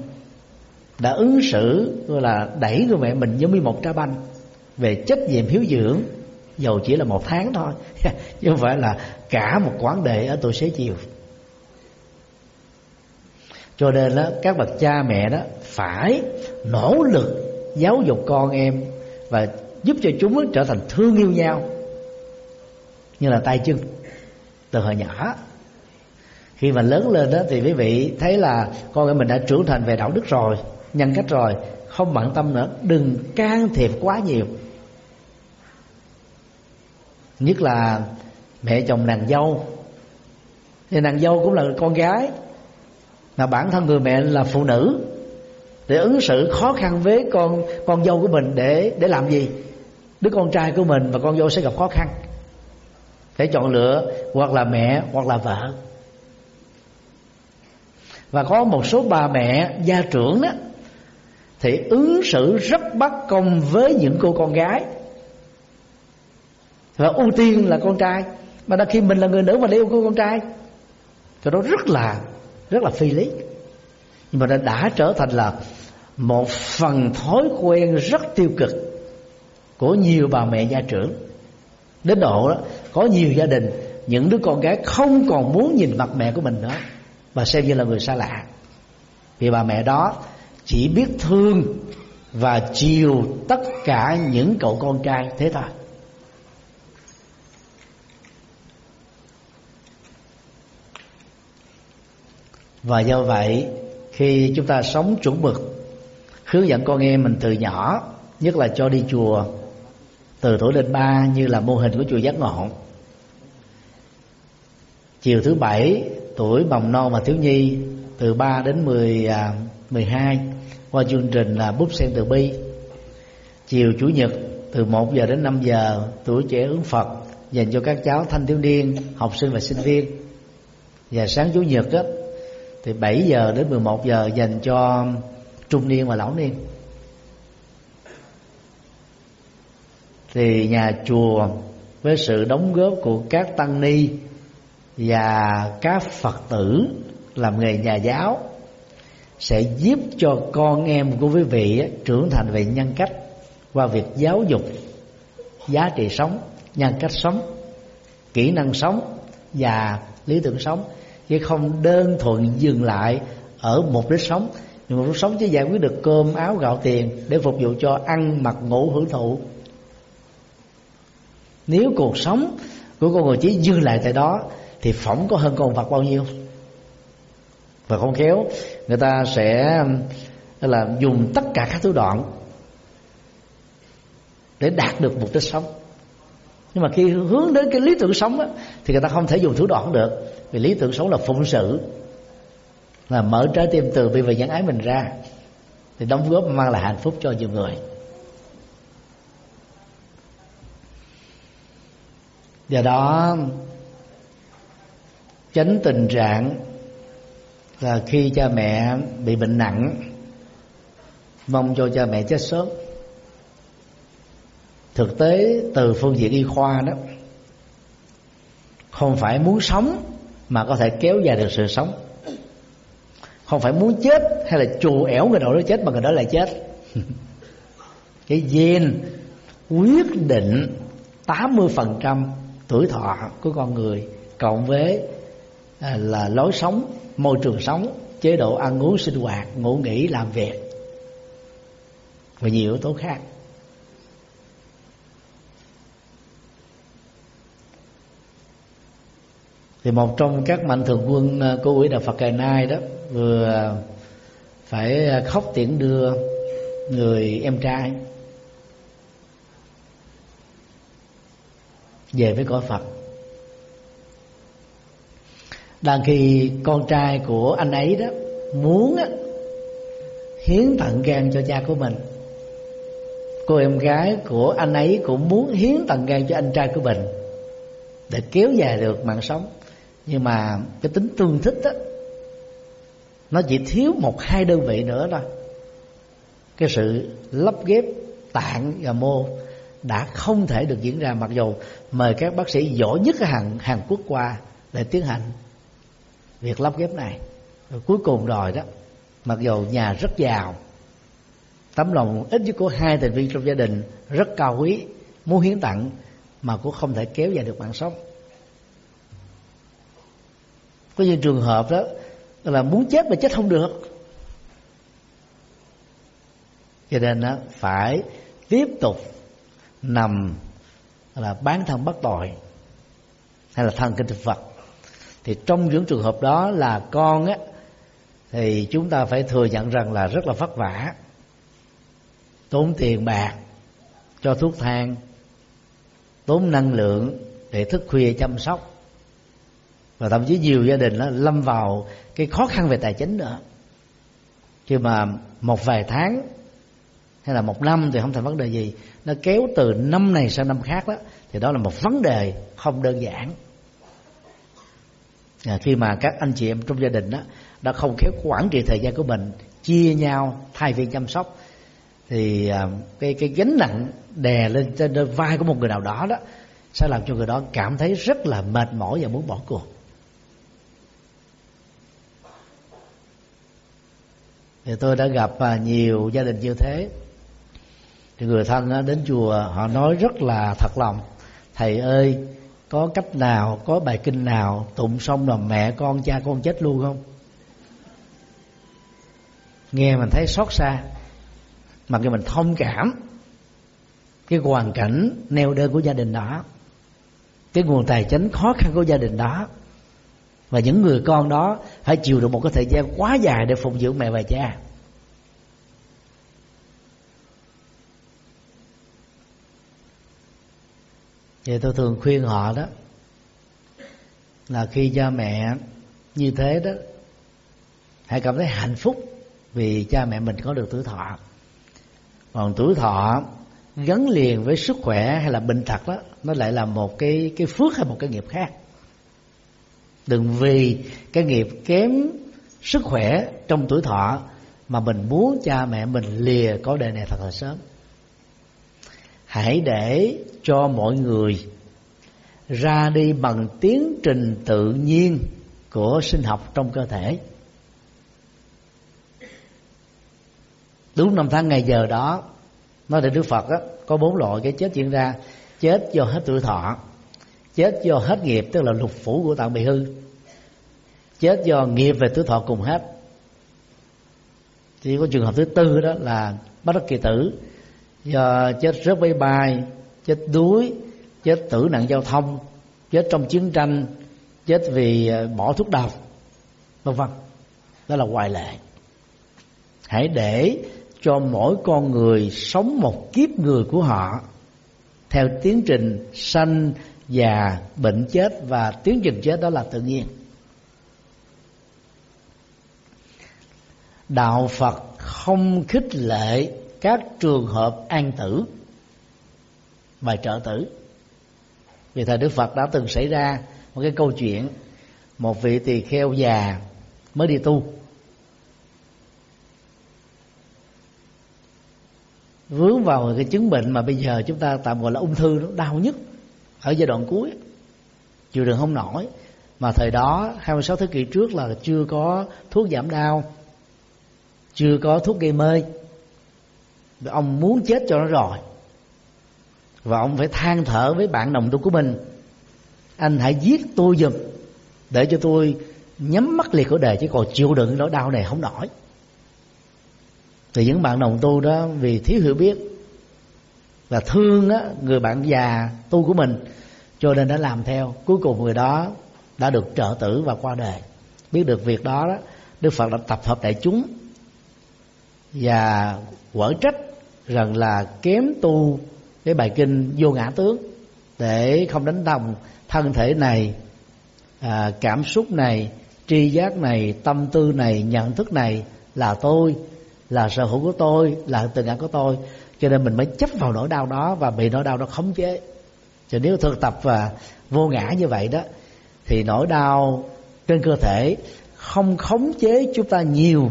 đã ứng xử gọi là đẩy người mẹ mình giống như một trái banh. Về trách nhiệm hiếu dưỡng, dầu chỉ là một tháng thôi. *laughs* Chứ không phải là cả một quán đệ ở tuổi xế chiều cho nên đó các bậc cha mẹ đó phải nỗ lực giáo dục con em và giúp cho chúng trở thành thương yêu nhau. Như là tay chân, từ hồi nhỏ. Khi mà lớn lên đó thì quý vị thấy là con em mình đã trưởng thành về đạo đức rồi, nhân cách rồi. Không bận tâm nữa, đừng can thiệp quá nhiều. Nhất là mẹ chồng nàng dâu. Thì nàng dâu cũng là con gái mà bản thân người mẹ là phụ nữ. Để ứng xử khó khăn với con con dâu của mình để để làm gì? Đứa con trai của mình và con dâu sẽ gặp khó khăn. Để chọn lựa hoặc là mẹ hoặc là vợ. Và có một số bà mẹ gia trưởng đó, thì ứng xử rất bất công với những cô con gái. Và ưu tiên là con trai. Mà khi mình là người nữ mà yêu cô con trai, thì đó rất là rất là phi lý. Nhưng mà nó đã trở thành là một phần thói quen rất tiêu cực của nhiều bà mẹ gia trưởng. Đến độ đó, có nhiều gia đình, những đứa con gái không còn muốn nhìn mặt mẹ của mình nữa và xem như là người xa lạ. Vì bà mẹ đó chỉ biết thương và chiều tất cả những cậu con trai thế thôi. Và do vậy khi chúng ta sống chuẩn mực hướng dẫn con em mình từ nhỏ nhất là cho đi chùa từ tuổi lên ba như là mô hình của chùa giác ngộ. Chiều thứ bảy tuổi mầm non và thiếu nhi từ ba đến mười à, mười hai qua chương trình là búp sen từ bi. Chiều chủ nhật từ một giờ đến năm giờ tuổi trẻ ứng Phật dành cho các cháu thanh thiếu niên học sinh và sinh viên. Và sáng chủ nhật á, thì 7 giờ đến 11 giờ dành cho trung niên và lão niên. Thì nhà chùa với sự đóng góp của các tăng ni và các phật tử làm nghề nhà giáo sẽ giúp cho con em của quý vị trưởng thành về nhân cách qua việc giáo dục, giá trị sống, nhân cách sống, kỹ năng sống và lý tưởng sống chứ không đơn thuần dừng lại ở mục đích sống. Nhưng mục đích sống chỉ giải quyết được cơm áo gạo tiền để phục vụ cho ăn mặc ngủ hưởng thụ. Nếu cuộc sống của con người chỉ dừng lại tại đó thì phỏng có hơn con vật bao nhiêu? Và không khéo người ta sẽ là dùng tất cả các thủ đoạn để đạt được mục đích sống. Nhưng mà khi hướng đến cái lý tưởng sống á, thì người ta không thể dùng thủ đoạn được vì lý tưởng sống là phụng sự. Là mở trái tim từ bi và nhân ái mình ra, thì đóng góp mang lại hạnh phúc cho nhiều người. Do đó tránh tình trạng là khi cha mẹ bị bệnh nặng, mong cho cha mẹ chết sớm. Thực tế, từ phương diện y khoa đó, không phải muốn sống mà có thể kéo dài được sự sống. Không phải muốn chết hay là chù ẻo người nào đó chết, mà người đó lại chết. *laughs* Cái gen quyết định 80% tuổi thọ của con người, cộng với à, là lối sống, môi trường sống, chế độ ăn uống sinh hoạt, ngủ nghỉ, làm việc và nhiều yếu tố khác. Thì một trong các mạnh thường quân ờ, của quỹ đạo Phật ngày nay đó vừa phải ờ, khóc tiễn đưa người em trai về với cõi Phật. Đang khi con trai của anh ấy đó muốn á, hiến tặng gan cho cha của mình cô em gái của anh ấy cũng muốn hiến tặng gan cho anh trai của mình để kéo dài được mạng sống nhưng mà cái tính tương thích đó, nó chỉ thiếu một hai đơn vị nữa thôi. Cái sự lắp ghép tạng và mô đã không thể được diễn ra mặc dù mời các bác sĩ giỏi nhất ở Hàn Hàn Quốc qua để tiến hành việc lắp ghép này. Rồi cuối cùng rồi đó mặc dù nhà rất giàu tấm lòng ít nhất của hai thành viên trong gia đình rất cao quý muốn hiến tặng mà cũng không thể kéo dài được mạng sống có những trường hợp đó là muốn chết mà chết không được. Cho nên đó, phải tiếp tục nằm là bán thân bất tội hay là thân kinh thực vật. Thì trong những trường hợp đó là con á thì chúng ta phải thừa nhận rằng là rất là vất vả tốn tiền bạc cho thuốc thang tốn năng lượng để thức khuya chăm sóc và thậm chí nhiều gia đình đó lâm vào cái khó khăn về tài chính nữa. Khi mà một vài tháng hay là một năm thì không thành vấn đề gì. Nó kéo từ năm này sang năm khác đó thì đó là một vấn đề không đơn giản. À, khi mà các anh chị em trong gia đình đó đã không khéo quản trị thời gian của mình chia nhau thay phiên chăm sóc thì à, cái cái gánh nặng đè lên trên vai của một người nào đó đó sẽ làm cho người đó cảm thấy rất là mệt mỏi và muốn bỏ cuộc. Thì tôi đã gặp à, nhiều gia đình như thế. Thì người thân đến chùa, họ nói rất là thật lòng. Thầy ơi, có cách nào, có bài kinh nào tụng xong là mẹ con, cha con chết luôn không? Nghe mình thấy xót xa mặc dù mình thông cảm. Cái hoàn cảnh neo đơn của gia đình đó, cái nguồn tài chính khó khăn của gia đình đó và những người con đó phải chịu được một cái thời gian quá dài để phụng dưỡng mẹ và cha. Vậy tôi thường khuyên họ đó là khi cha mẹ như thế đó, hãy cảm thấy hạnh phúc vì cha mẹ mình có được tuổi thọ. Còn tuổi thọ gắn liền với sức khỏe hay là bệnh thật đó, nó lại là một cái cái phước hay một cái nghiệp khác đừng vì cái nghiệp kém sức khỏe trong tuổi thọ mà mình muốn cha mẹ mình lìa có đề này thật là sớm. Hãy để cho mọi người ra đi bằng tiến trình tự nhiên của sinh học trong cơ thể. Đúng năm tháng ngày giờ đó nói về đức phật đó, có bốn loại cái chết diễn ra. Chết do hết tuổi thọ chết do hết nghiệp, tức là lục phủ của tạng bị hư. Chết do nghiệp về tứ thọ cùng hết. Chỉ có trường hợp thứ tư đó là bất đắc kỳ tử. Do chết rớt máy bay, chết đuối, chết tử nạn giao thông, chết trong chiến tranh, chết vì ờ, bỏ thuốc độc, vân vân. Đó là ngoại lệ. Hãy để cho mỗi con người sống một kiếp người của họ theo tiến trình sanh già bệnh chết và tiến trình chết đó là tự nhiên. Đạo phật không khích lệ các trường hợp an tử và trợ tử. Vì thời đức phật đã từng xảy ra một cái câu chuyện, một vị tỳ kheo già mới đi tu. Vướng vào cái chứng bệnh mà bây giờ chúng ta tạm gọi là ung thư nó đau nhất ở giai đoạn cuối, chịu đựng không nổi. Mà thời đó 26 thế kỷ trước là chưa có thuốc giảm đau, chưa có thuốc gây mê. Ông muốn chết cho nó rồi. Và ông phải than thở với bạn đồng tu của mình. Anh hãy giết tôi giùm, để cho tôi nhắm mắt liệt của đời chứ còn chịu đựng nỗi đau này không nổi. Thì những bạn đồng tu đó, vì thiếu hiểu biết và thương á, người bạn già tu của mình. Cho nên đã làm theo. Cuối cùng người đó đã được trợ tử và qua đời. Biết được việc đó, đó đức phật đã tập hợp đại chúng và quở trách rằng là kém tu cái bài kinh vô ngã tướng để không đánh đồng thân thể này à, cảm xúc này tri giác này tâm tư này nhận thức này là tôi là sở hữu của tôi là tình ngã của tôi cho nên mình mới chấp vào nỗi đau đó và bị nỗi đau đó khống chế. Cho nếu thực tập và vô ngã như vậy đó, thì nỗi đau trên cơ thể không khống chế chúng ta nhiều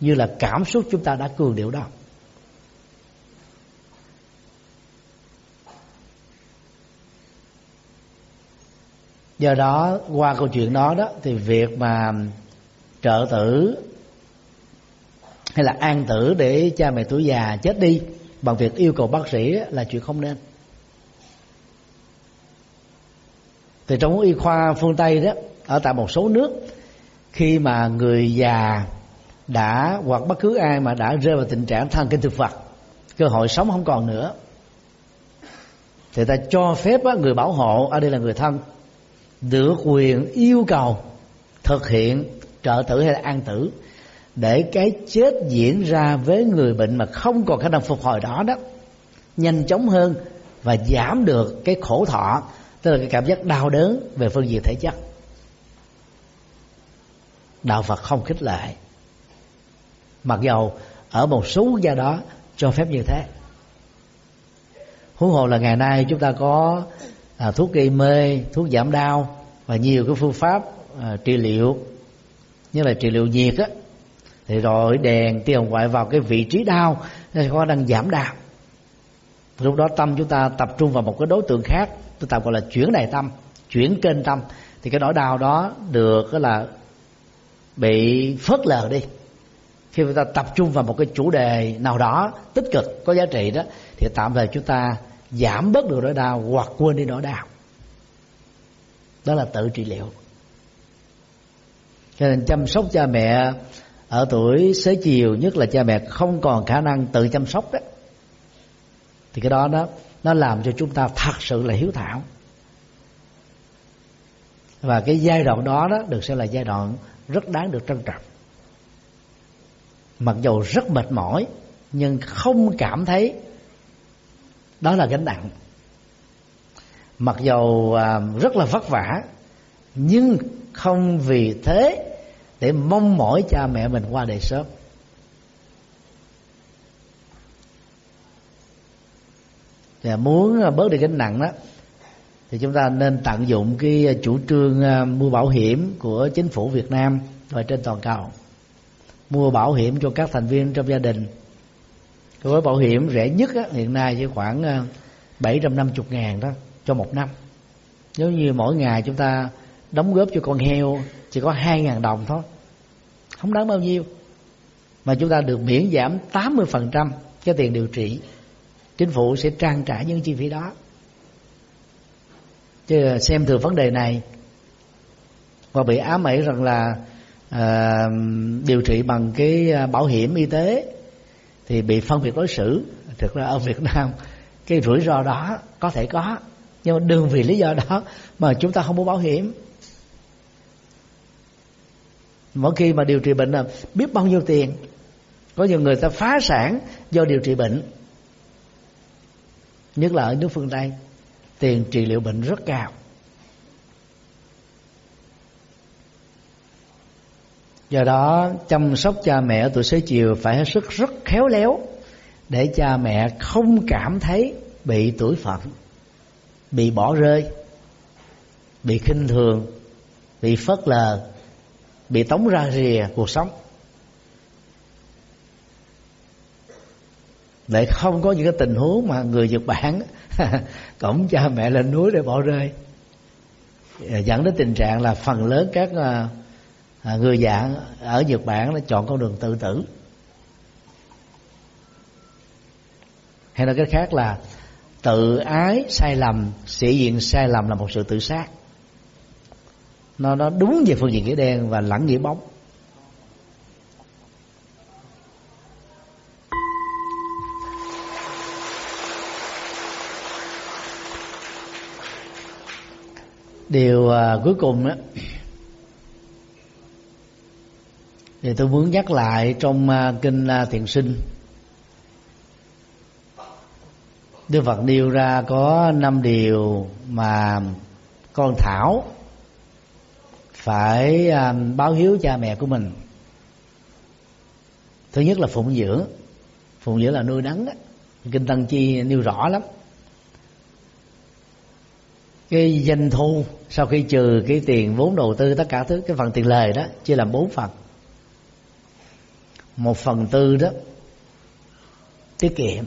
như là cảm xúc chúng ta đã cường điệu đó. Do đó, qua câu chuyện đó đó, thì việc mà trợ tử hay là an tử để cha mẹ tuổi già chết đi bằng việc yêu cầu bác sĩ là chuyện không nên. Thì trong y khoa phương tây đó, ở tại một số nước, khi mà người già đã hoặc bất cứ ai mà đã rơi vào tình trạng thân kinh thực vật, cơ hội sống không còn nữa. Thì ta cho phép người bảo hộ ở đây là người thân, được quyền yêu cầu thực hiện trợ tử hay là an tử để cái chết diễn ra với người bệnh mà không còn khả năng phục hồi đó đó nhanh chóng hơn và giảm được cái khổ thọ tức là cái cảm giác đau đớn về phương diện thể chất. Đạo phật không khích lệ. Mặc dầu ở một số quốc gia đó cho phép như thế. Huống hồ là ngày nay chúng ta có à, thuốc gây mê thuốc giảm đau và nhiều cái phương pháp à, trị liệu như là trị liệu nhiệt á thì rồi đèn tia hồng ngoại vào cái vị trí đau nó có đang giảm đau. Lúc đó tâm chúng ta tập trung vào một cái đối tượng khác, tôi tạm gọi là chuyển đài tâm, chuyển kênh tâm. Thì cái nỗi đau đó được là bị phớt lờ đi. Khi chúng ta tập trung vào một cái chủ đề nào đó tích cực, có giá trị đó, thì tạm thời chúng ta giảm bớt được nỗi đau hoặc quên đi nỗi đau. Đó là tự trị liệu. Cho nên chăm sóc cha mẹ ở tuổi xế chiều, nhất là cha mẹ không còn khả năng tự chăm sóc đó, thì cái đó đó, nó làm cho chúng ta thật sự là hiếu thảo. Và cái giai đoạn đó đó được xem là giai đoạn rất đáng được trân trọng. Mặc dù rất mệt mỏi, nhưng không cảm thấy đó là gánh nặng. Mặc dầu à, rất là vất vả, nhưng không vì thế để mong mỏi cha mẹ mình qua đời sớm. Và muốn à, bớt đi gánh nặng đó thì chúng ta nên tận dụng cái à, chủ trương à, mua bảo hiểm của chính phủ Việt Nam và trên toàn cầu. Mua bảo hiểm cho các thành viên trong gia đình. Cái gói bảo hiểm rẻ nhất á, hiện nay chỉ khoảng 750 ngàn đó cho một năm. Nếu như mỗi ngày chúng ta đóng góp cho con heo chỉ có hai ngàn đồng thôi. Không đáng bao nhiêu. Mà chúng ta được miễn giảm 80% cái tiền điều trị. Chính phủ sẽ trang trải những chi phí đó. Chứ xem từ vấn đề này và bị ám ảnh rằng là à, điều trị bằng cái ờ, bảo hiểm y tế thì bị phân biệt đối xử. Thực ra ở Việt Nam cái rủi ro đó có thể có nhưng mà đừng vì lý do đó mà chúng ta không mua bảo hiểm mỗi khi mà điều trị bệnh là biết bao nhiêu tiền. Có nhiều người ta phá sản do điều trị bệnh. Nhất là ở nước phương tây, tiền trị liệu bệnh rất cao. Do đó, chăm sóc cha mẹ ở tuổi xế chiều phải hết sức rất khéo léo để cha mẹ không cảm thấy bị tuổi phận, bị bỏ rơi, bị khinh thường, bị phớt lờ bị tống ra rìa cuộc sống. Để không có những cái tình huống mà người Nhật Bản *laughs* cổng cha mẹ lên núi để bỏ rơi. Ờ, dẫn đến tình trạng là phần lớn các ờ, à, người già ở Nhật Bản nó chọn con đường tự tử. Hay nói cách khác là tự ái sai lầm, sĩ diện sai lầm là một sự tự sát nó nó đúng về phương diện nghĩa đen và lẫn nghĩa bóng. Điều à, cuối cùng đó thì tôi muốn nhắc lại trong à, kinh à, thiền sinh. Đức Phật nêu ra có năm điều mà con thảo phải à, báo hiếu cha mẹ của mình. Thứ nhất là phụng dưỡng. Phụng dưỡng là nuôi nấng đó. Kinh tăng chi nêu rõ lắm. Cái doanh thu, sau khi trừ cái tiền vốn đầu tư tất cả thứ, cái phần tiền lời đó, chia làm bốn phần. Một phần tư đó, tiết kiệm.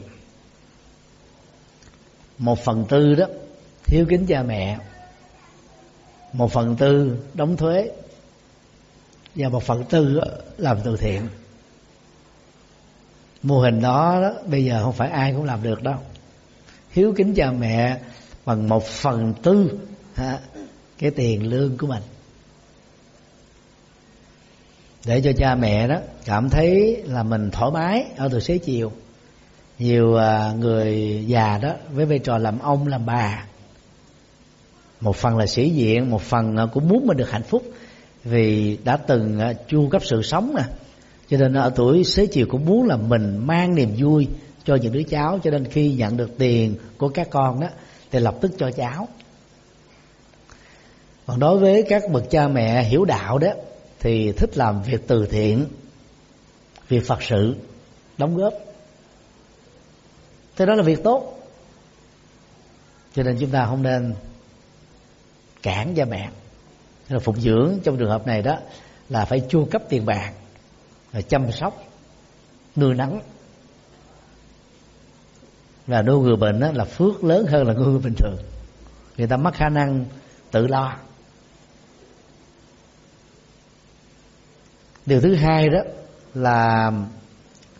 Một phần tư đó, thiếu kính cha mẹ một phần tư đóng thuế và một phần tư làm từ thiện. Mô hình đó, đó bây giờ không phải ai cũng làm được đâu. Hiếu kính cha mẹ bằng một phần tư ha, cái tiền lương của mình. Để cho cha mẹ đó cảm thấy là mình thoải mái ở từ xế chiều. Nhiều à, người già đó với vai trò làm ông làm bà một phần là sĩ diện, một phần ờ, cũng muốn mình được hạnh phúc. Vì đã từng ờ, chu cấp sự sống nè. Cho nên ở tuổi xế chiều cũng muốn là mình mang niềm vui cho những đứa cháu. Cho nên khi nhận được tiền của các con đó, thì lập tức cho cháu. Còn đối với các bậc cha mẹ hiểu đạo đó, thì thích làm việc từ thiện, việc phật sự, đóng góp. Thế đó là việc tốt. Cho nên chúng ta không nên cản cha mẹ. Là phục dưỡng trong trường hợp này đó là phải chu cấp tiền bạc là chăm sóc, nuôi nắng. Và nuôi người bệnh đó là phước lớn hơn là nuôi người bình thường. Người ta mất khả năng tự lo. Điều thứ hai đó là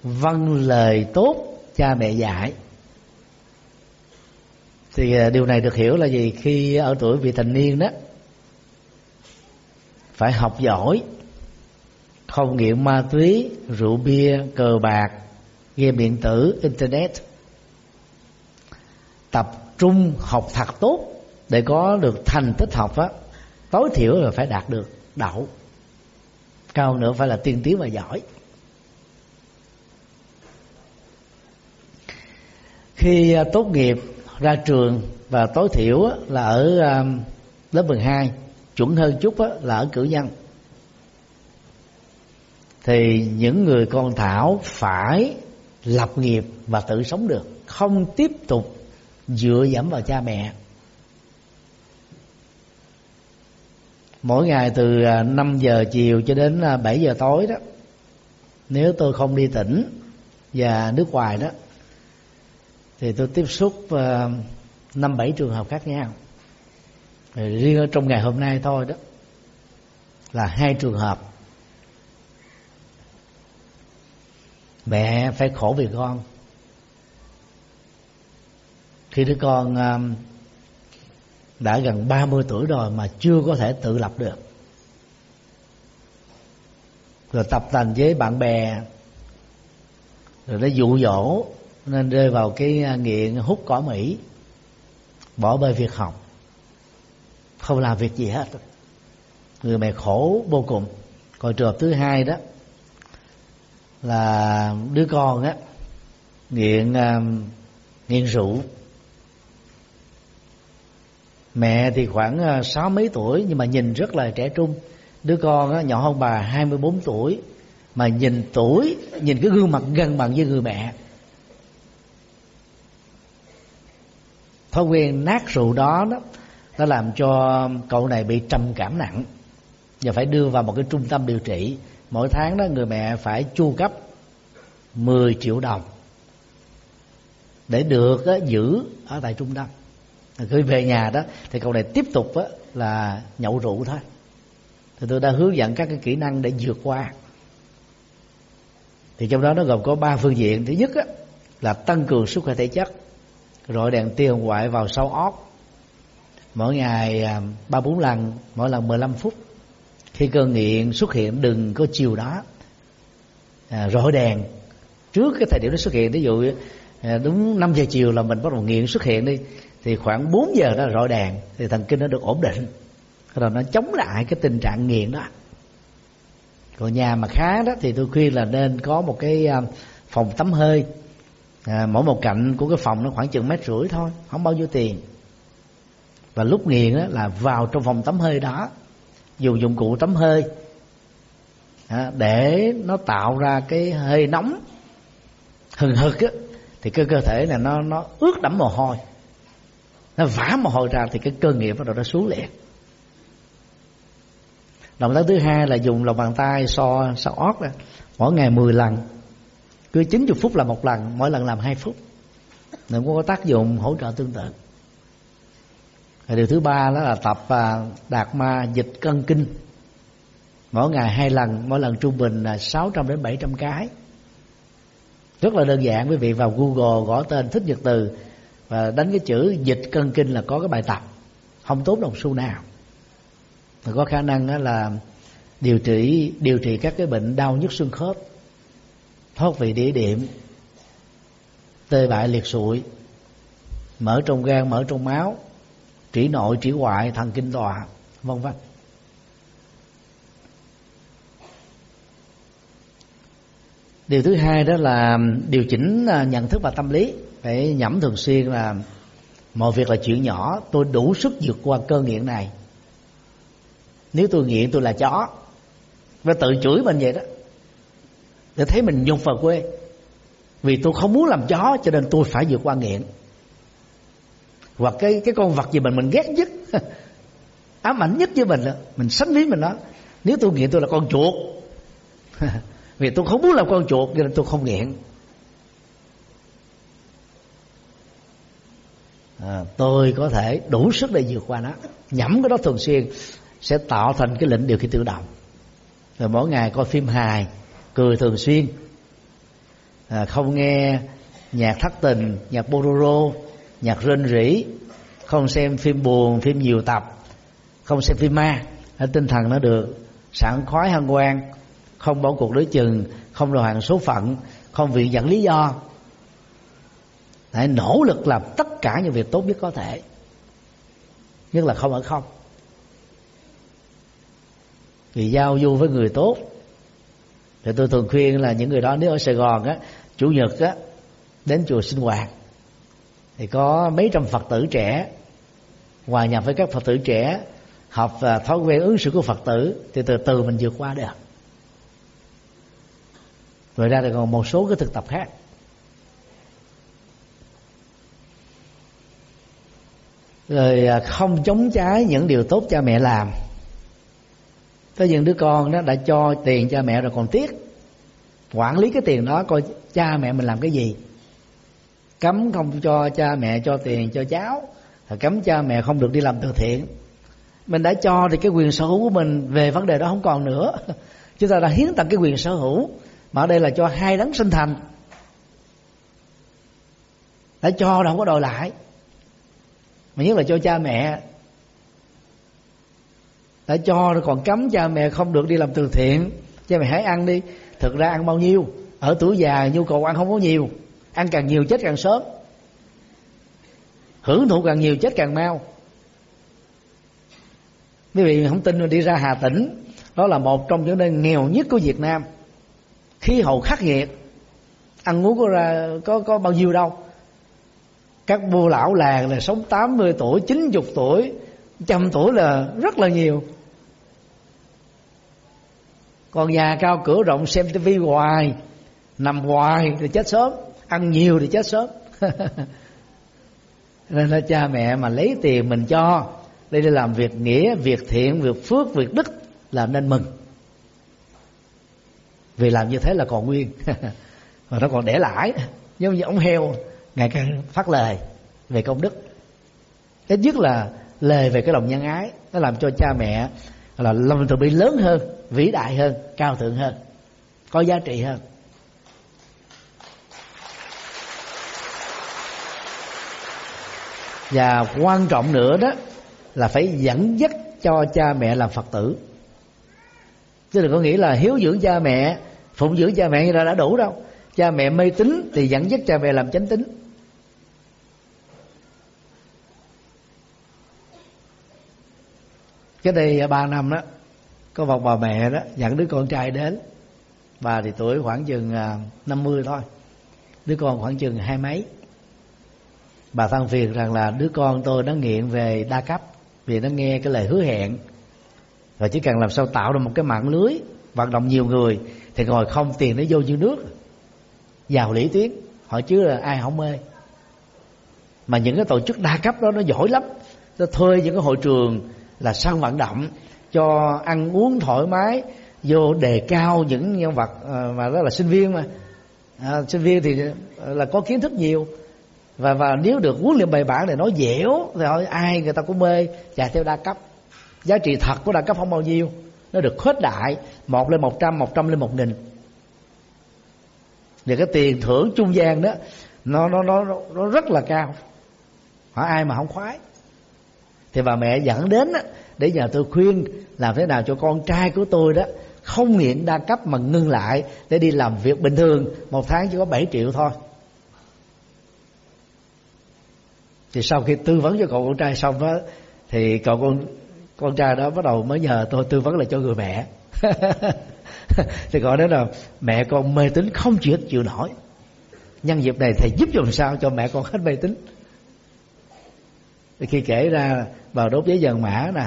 vâng lời tốt cha mẹ dạy thì à, điều này được hiểu là gì? Khi ở tuổi vị thành niên đó, phải học giỏi, không nghiện ma túy, rượu bia, cờ bạc, game điện tử, internet, tập trung học thật tốt để có được thành tích học á, tối thiểu là phải đạt được đậu, cao nữa phải là tiên tiến và giỏi. Khi à, tốt nghiệp ra trường và tối thiểu là ở um, lớp 12 chuẩn hơn chút là ở cử nhân. Thì những người con thảo phải lập nghiệp và tự sống được, không tiếp tục dựa dẫm vào cha mẹ. Mỗi ngày từ à, 5 giờ chiều cho đến à, 7 giờ tối đó, nếu tôi không đi tỉnh và nước ngoài đó thì tôi tiếp xúc ờ, năm bảy trường hợp khác nhau. Riêng ở trong ngày hôm nay thôi đó, là hai trường hợp. Mẹ phải khổ vì con. Khi đứa con ờ, đã gần 30 tuổi rồi mà chưa có thể tự lập được. Rồi tập tành với bạn bè. Rồi nó dụ dỗ nên rơi vào cái à, nghiện hút cỏ mỹ. Bỏ bê việc học. Không làm việc gì hết. Người mẹ khổ vô cùng. Còn trường hợp thứ hai đó là đứa con á nghiện à, nghiện rượu. Mẹ thì khoảng à, sáu mấy tuổi nhưng mà nhìn rất là trẻ trung. Đứa con á, nhỏ hơn bà 24 tuổi mà nhìn tuổi nhìn cái gương mặt gần bằng với người mẹ. Thói quen nát rượu đó đó nó làm cho cậu này bị trầm cảm nặng. Và phải đưa vào một cái trung tâm điều trị. Mỗi tháng đó người mẹ phải chu cấp 10 triệu đồng để được đó, giữ ở tại trung tâm. Khi về nhà đó thì cậu này tiếp tục đó, là nhậu rượu thôi. Thì tôi đã hướng dẫn các cái kỹ năng để vượt qua. Thì trong đó nó gồm có ba phương diện. Thứ nhất á, là tăng cường sức khỏe thể chất rồi đèn tiêu ngoại vào sau óc. Mỗi ngày à, ba bốn lần mỗi lần 15 phút khi cơn nghiện xuất hiện đừng có chiều đó. À, rọi đèn. Trước cái thời điểm nó xuất hiện ví dụ à, đúng 5 giờ chiều là mình bắt đầu nghiện xuất hiện đi thì khoảng 4 giờ đó rọi đèn thì thần kinh nó được ổn định. Rồi nó chống lại cái tình trạng nghiện đó. Còn nhà mà khá đó thì tôi khuyên là nên có một cái à, phòng tắm hơi à, mỗi một cạnh của cái phòng nó khoảng chừng mét rưỡi thôi không bao nhiêu tiền. Và lúc nghiền đó là vào trong phòng tắm hơi đó dùng dụng cụ tắm hơi à, để nó tạo ra cái hơi nóng. Hừng hực á thì cái cơ thể là nó nó ướt đẫm mồ hôi. Nó vã mồ hôi ra thì cái cơ nghiệp bắt đầu nó xuống liền. Động tác thứ hai là dùng lòng bàn tay so so ót ra mỗi ngày 10 lần cứ 90 phút là một lần, mỗi lần làm 2 phút. Nó cũng có tác dụng hỗ trợ tương tự. Điều thứ ba đó là tập à, đạt ma dịch cân kinh. Mỗi ngày hai lần, mỗi lần trung bình là 600 đến 700 cái. Rất là đơn giản, quý vị vào google gõ tên thích nhật từ và đánh cái chữ dịch cân kinh là có cái bài tập. Không tốn đồng xu nào. Và có khả năng là điều trị điều trị các cái bệnh đau nhức xương khớp thoát vị đĩa điểm, tê bại liệt sụi, mở trong gan, mở trong máu trĩ nội trĩ ngoại thần kinh tọa vân vân. Điều thứ hai đó là điều chỉnh à, nhận thức và tâm lý. Phải nhẩm thường xuyên là mọi việc là chuyện nhỏ, tôi đủ sức vượt qua cơn nghiện này. Nếu tôi nghiện, tôi là chó. Và tự chửi mình vậy đó để thấy mình nhục vào quê. Vì tôi không muốn làm chó cho nên tôi phải vượt qua nghiện. Hoặc cái cái con vật gì mình mình ghét nhất *laughs* ám ảnh nhất với mình đó. mình sánh ví mình đó. Nếu tôi nghiện tôi là con chuột. *laughs* Vì tôi không muốn làm con chuột cho nên tôi không nghiện. À, tôi có thể đủ sức để vượt qua nó. Nhẩm cái đó thường xuyên sẽ tạo thành cái lệnh điều khiển tự động. Rồi mỗi ngày coi phim hài cười thường xuyên. À, không nghe nhạc thất tình nhạc bolero nhạc rên rỉ không xem phim buồn phim nhiều tập không xem phim ma. Tinh thần nó được sảng khoái hân hoan không bỏ cuộc đối chừng không đầu hàng số phận không viện dẫn lý do. Hãy nỗ lực làm tất cả những việc tốt nhất có thể nhất là không ở không. Vì giao du với người tốt thì tôi thường khuyên là những người đó nếu ở sài gòn á, chủ nhật á, đến chùa sinh hoạt. Thì có mấy trăm phật tử trẻ, hòa nhập với các phật tử trẻ, học và thói quen ứng xử của phật tử, thì từ từ mình vượt qua được. Rồi ra thì còn một số cái thực tập khác. Rồi à, không chống trái những điều tốt cha mẹ làm có những đứa con đó đã cho tiền cha mẹ rồi còn tiếc. Quản lý cái tiền đó coi cha mẹ mình làm cái gì. Cấm không cho cha mẹ cho tiền cho cháu. Cấm cha mẹ không được đi làm từ thiện. Mình đã cho thì cái quyền sở hữu của mình về vấn đề đó không còn nữa. *laughs* Chúng ta đã hiến tặng cái quyền sở hữu. Mà ở đây là cho hai đấng sinh thành. Đã cho đâu có đòi lại. Mà nhất là cho cha mẹ đã cho rồi, còn cấm cha mẹ không được đi làm từ thiện. Cha mẹ hãy ăn đi. Thực ra ăn bao nhiêu? Ở tuổi già, nhu cầu ăn không có nhiều. Ăn càng nhiều chết càng sớm. Hưởng thụ càng nhiều chết càng mau. Quý vị không tin đi ra hà tĩnh, đó là một trong những nơi nghèo nhất của việt nam. Khí hậu khắc nghiệt. Ăn uống có ra, có có bao nhiêu đâu. Các vua lão làng là sống 80 tuổi 90 tuổi, trăm tuổi là rất là nhiều còn nhà cao cửa rộng xem tivi hoài. Nằm hoài thì chết sớm. Ăn nhiều thì chết sớm. *laughs* Nên là cha mẹ mà lấy tiền mình cho đi để làm việc nghĩa, việc thiện, việc phước, việc đức là nên mừng. Vì làm như thế là còn nguyên. *laughs* Và nó còn để lãi giống như ông heo, ngày càng phát lời về công đức. Ít nhất là lời về cái lòng nhân ái. Nó làm cho cha mẹ là lòng từ bi lớn hơn, vĩ đại hơn, cao thượng hơn, có giá trị hơn. Và quan trọng nữa đó là phải dẫn dắt cho cha mẹ làm phật tử. Chứ đừng có nghĩ là hiếu dưỡng cha mẹ, phụng dưỡng cha mẹ như là đã đủ đâu. Cha mẹ mê tín thì dẫn dắt cha mẹ làm chánh tín. Cái đây ba năm đó, có một bà mẹ đó, dẫn đứa con trai đến. Bà thì tuổi khoảng chừng à, năm mươi thôi. Đứa con khoảng chừng hai mấy. Bà than phiền rằng là đứa con tôi nó nghiện về đa cấp, vì nó nghe cái lời hứa hẹn. Và chỉ cần làm sao tạo ra một cái mạng lưới, vận động nhiều người, thì ngồi không tiền nó vô như nước. Giàu lý tuyến họ chứ là ai không mê. Mà những cái tổ chức đa cấp đó nó giỏi lắm. Nó thuê những cái hội trường là sân vận động cho ăn uống thoải mái vô đề cao những nhân vật ờ, mà đó là sinh viên mà. À, sinh viên thì ờ, là có kiến thức nhiều. Và và nếu được huấn luyện bài bản để nói dẻo thì hỏi ai người ta cũng mê chạy theo đa cấp. Giá trị thật của đa cấp không bao nhiêu nó được khuếch đại một lên một trăm một trăm lên một nghìn. Và cái tiền thưởng trung gian đó nó nó nó nó rất là cao. Hỏi ai mà không khoái thì bà mẹ dẫn đến đó, để nhờ tôi khuyên làm thế nào cho con trai của tôi đó không nghiện đa cấp mà ngưng lại để đi làm việc bình thường. Một tháng chỉ có 7 triệu thôi. Thì sau khi tư vấn cho cậu con trai xong đó thì cậu con con trai đó bắt đầu mới nhờ tôi tư vấn lại cho người mẹ. *laughs* Thì gọi đó là mẹ con mê tín không chịu chịu nổi. Nhân dịp này thầy giúp làm sao cho mẹ con hết mê tín? Thì khi kể ra vào đốt giấy vàng mã nè,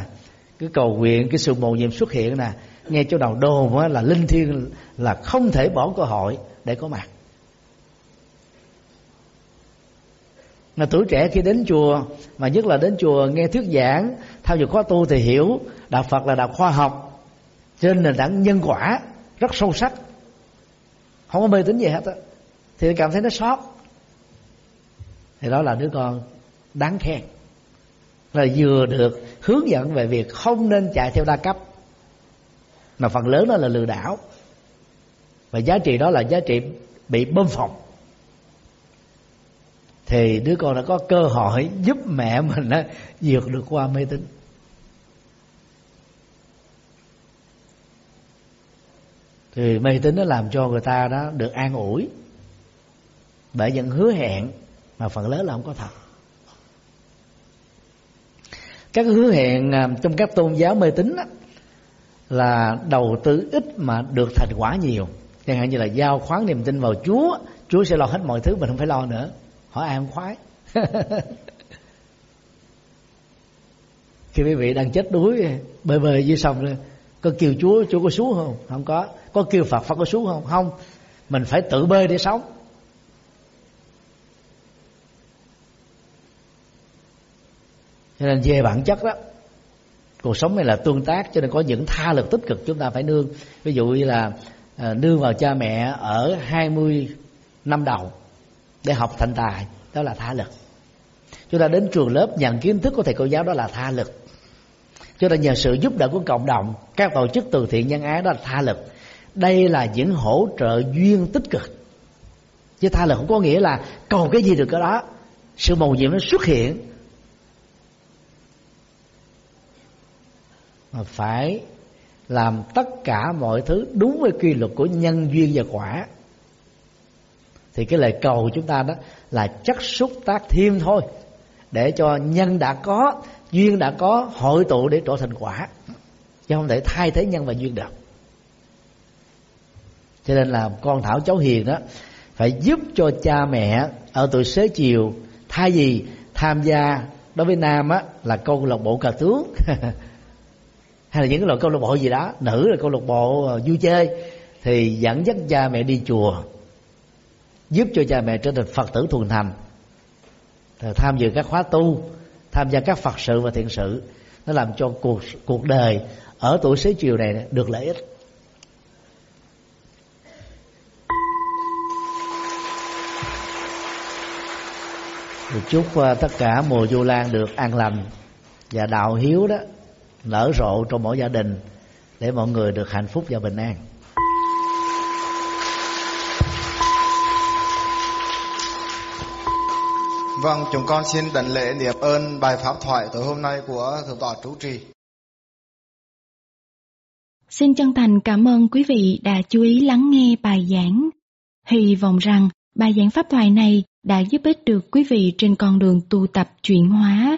cái cầu nguyện, cái sự mầu nhiệm xuất hiện nè, nghe chỗ đầu đồn là linh thiêng là không thể bỏ cơ hội để có mặt. Mà tuổi trẻ khi đến chùa, mà nhất là đến chùa nghe thuyết giảng theo dự khóa tu thì hiểu đạo phật là đạo khoa học, trên nền tảng nhân quả rất sâu sắc, không có mê tín gì hết á, thì cảm thấy nó sót. Thì đó là đứa con đáng khen là vừa được hướng dẫn về việc không nên chạy theo đa cấp. Mà phần lớn đó là lừa đảo. Và giá trị đó là giá trị bị bơm phồng thì đứa con đã có cơ hội giúp mẹ mình á, vượt được qua mê tín. Thì mê tín nó làm cho người ta đó được an ủi bởi những hứa hẹn mà phần lớn là không có thật các hứa hẹn à, trong các tôn giáo mê tín là đầu tư ít mà được thành quả nhiều. Chẳng hạn như là giao khoán niềm tin vào chúa chúa sẽ lo hết mọi thứ, mình không phải lo nữa. Hỏi ai không khoái. *laughs* Khi quý vị đang chết đuối bơi bơi dưới sông rồi có kêu chúa chúa có xuống không? Không có. Có kêu phật phật có xuống không? Không. Mình phải tự bơi để sống. Cho nên về bản chất đó, cuộc sống này là tương tác, cho nên có những tha lực tích cực chúng ta phải nương. Ví dụ như là à, nương vào cha mẹ ở 20 năm đầu để học thành tài, đó là tha lực. Chúng ta đến trường lớp nhận kiến thức của thầy cô giáo đó là tha lực. Cho nên nhờ sự giúp đỡ của cộng đồng, các tổ chức từ thiện nhân ái đó là tha lực. Đây là những hỗ trợ duyên tích cực. Chứ tha lực không có nghĩa là cầu cái gì được cái đó. Sự mầu nhiệm nó xuất hiện. Mà phải làm tất cả mọi thứ đúng với quy luật của nhân duyên và quả. Thì cái lời cầu của chúng ta đó là chất xúc tác thêm thôi, để cho nhân đã có, duyên đã có, hội tụ để trở thành quả. Chứ không thể thay thế nhân và duyên được. Cho nên là con thảo cháu hiền đó phải giúp cho cha mẹ ở tuổi xế chiều thay vì tham gia đối với nam á là câu lạc bộ cờ tướng. *laughs* hay là những cái loại câu lạc bộ gì đó, nữ là câu lạc bộ ờ, vui chơi, thì dẫn dắt cha mẹ đi chùa, giúp cho cha mẹ trở thành phật tử thuần thành. Tham dự các khóa tu, tham gia các phật sự và thiện sự, nó làm cho cuộc cuộc đời ở tuổi xế chiều này được lợi ích. Chúc ờ, tất cả mùa du lan được an lành và đạo hiếu đó nở rộ trong mỗi gia đình để mọi người được hạnh phúc và bình an Vâng, chúng con xin đảnh lễ niệm ơn bài pháp thoại tối hôm nay của Thượng tọa Trú Trì. Xin chân thành cảm ơn quý vị đã chú ý lắng nghe bài giảng. Hy vọng rằng bài giảng pháp thoại này đã giúp ích được quý vị trên con đường tu tập chuyển hóa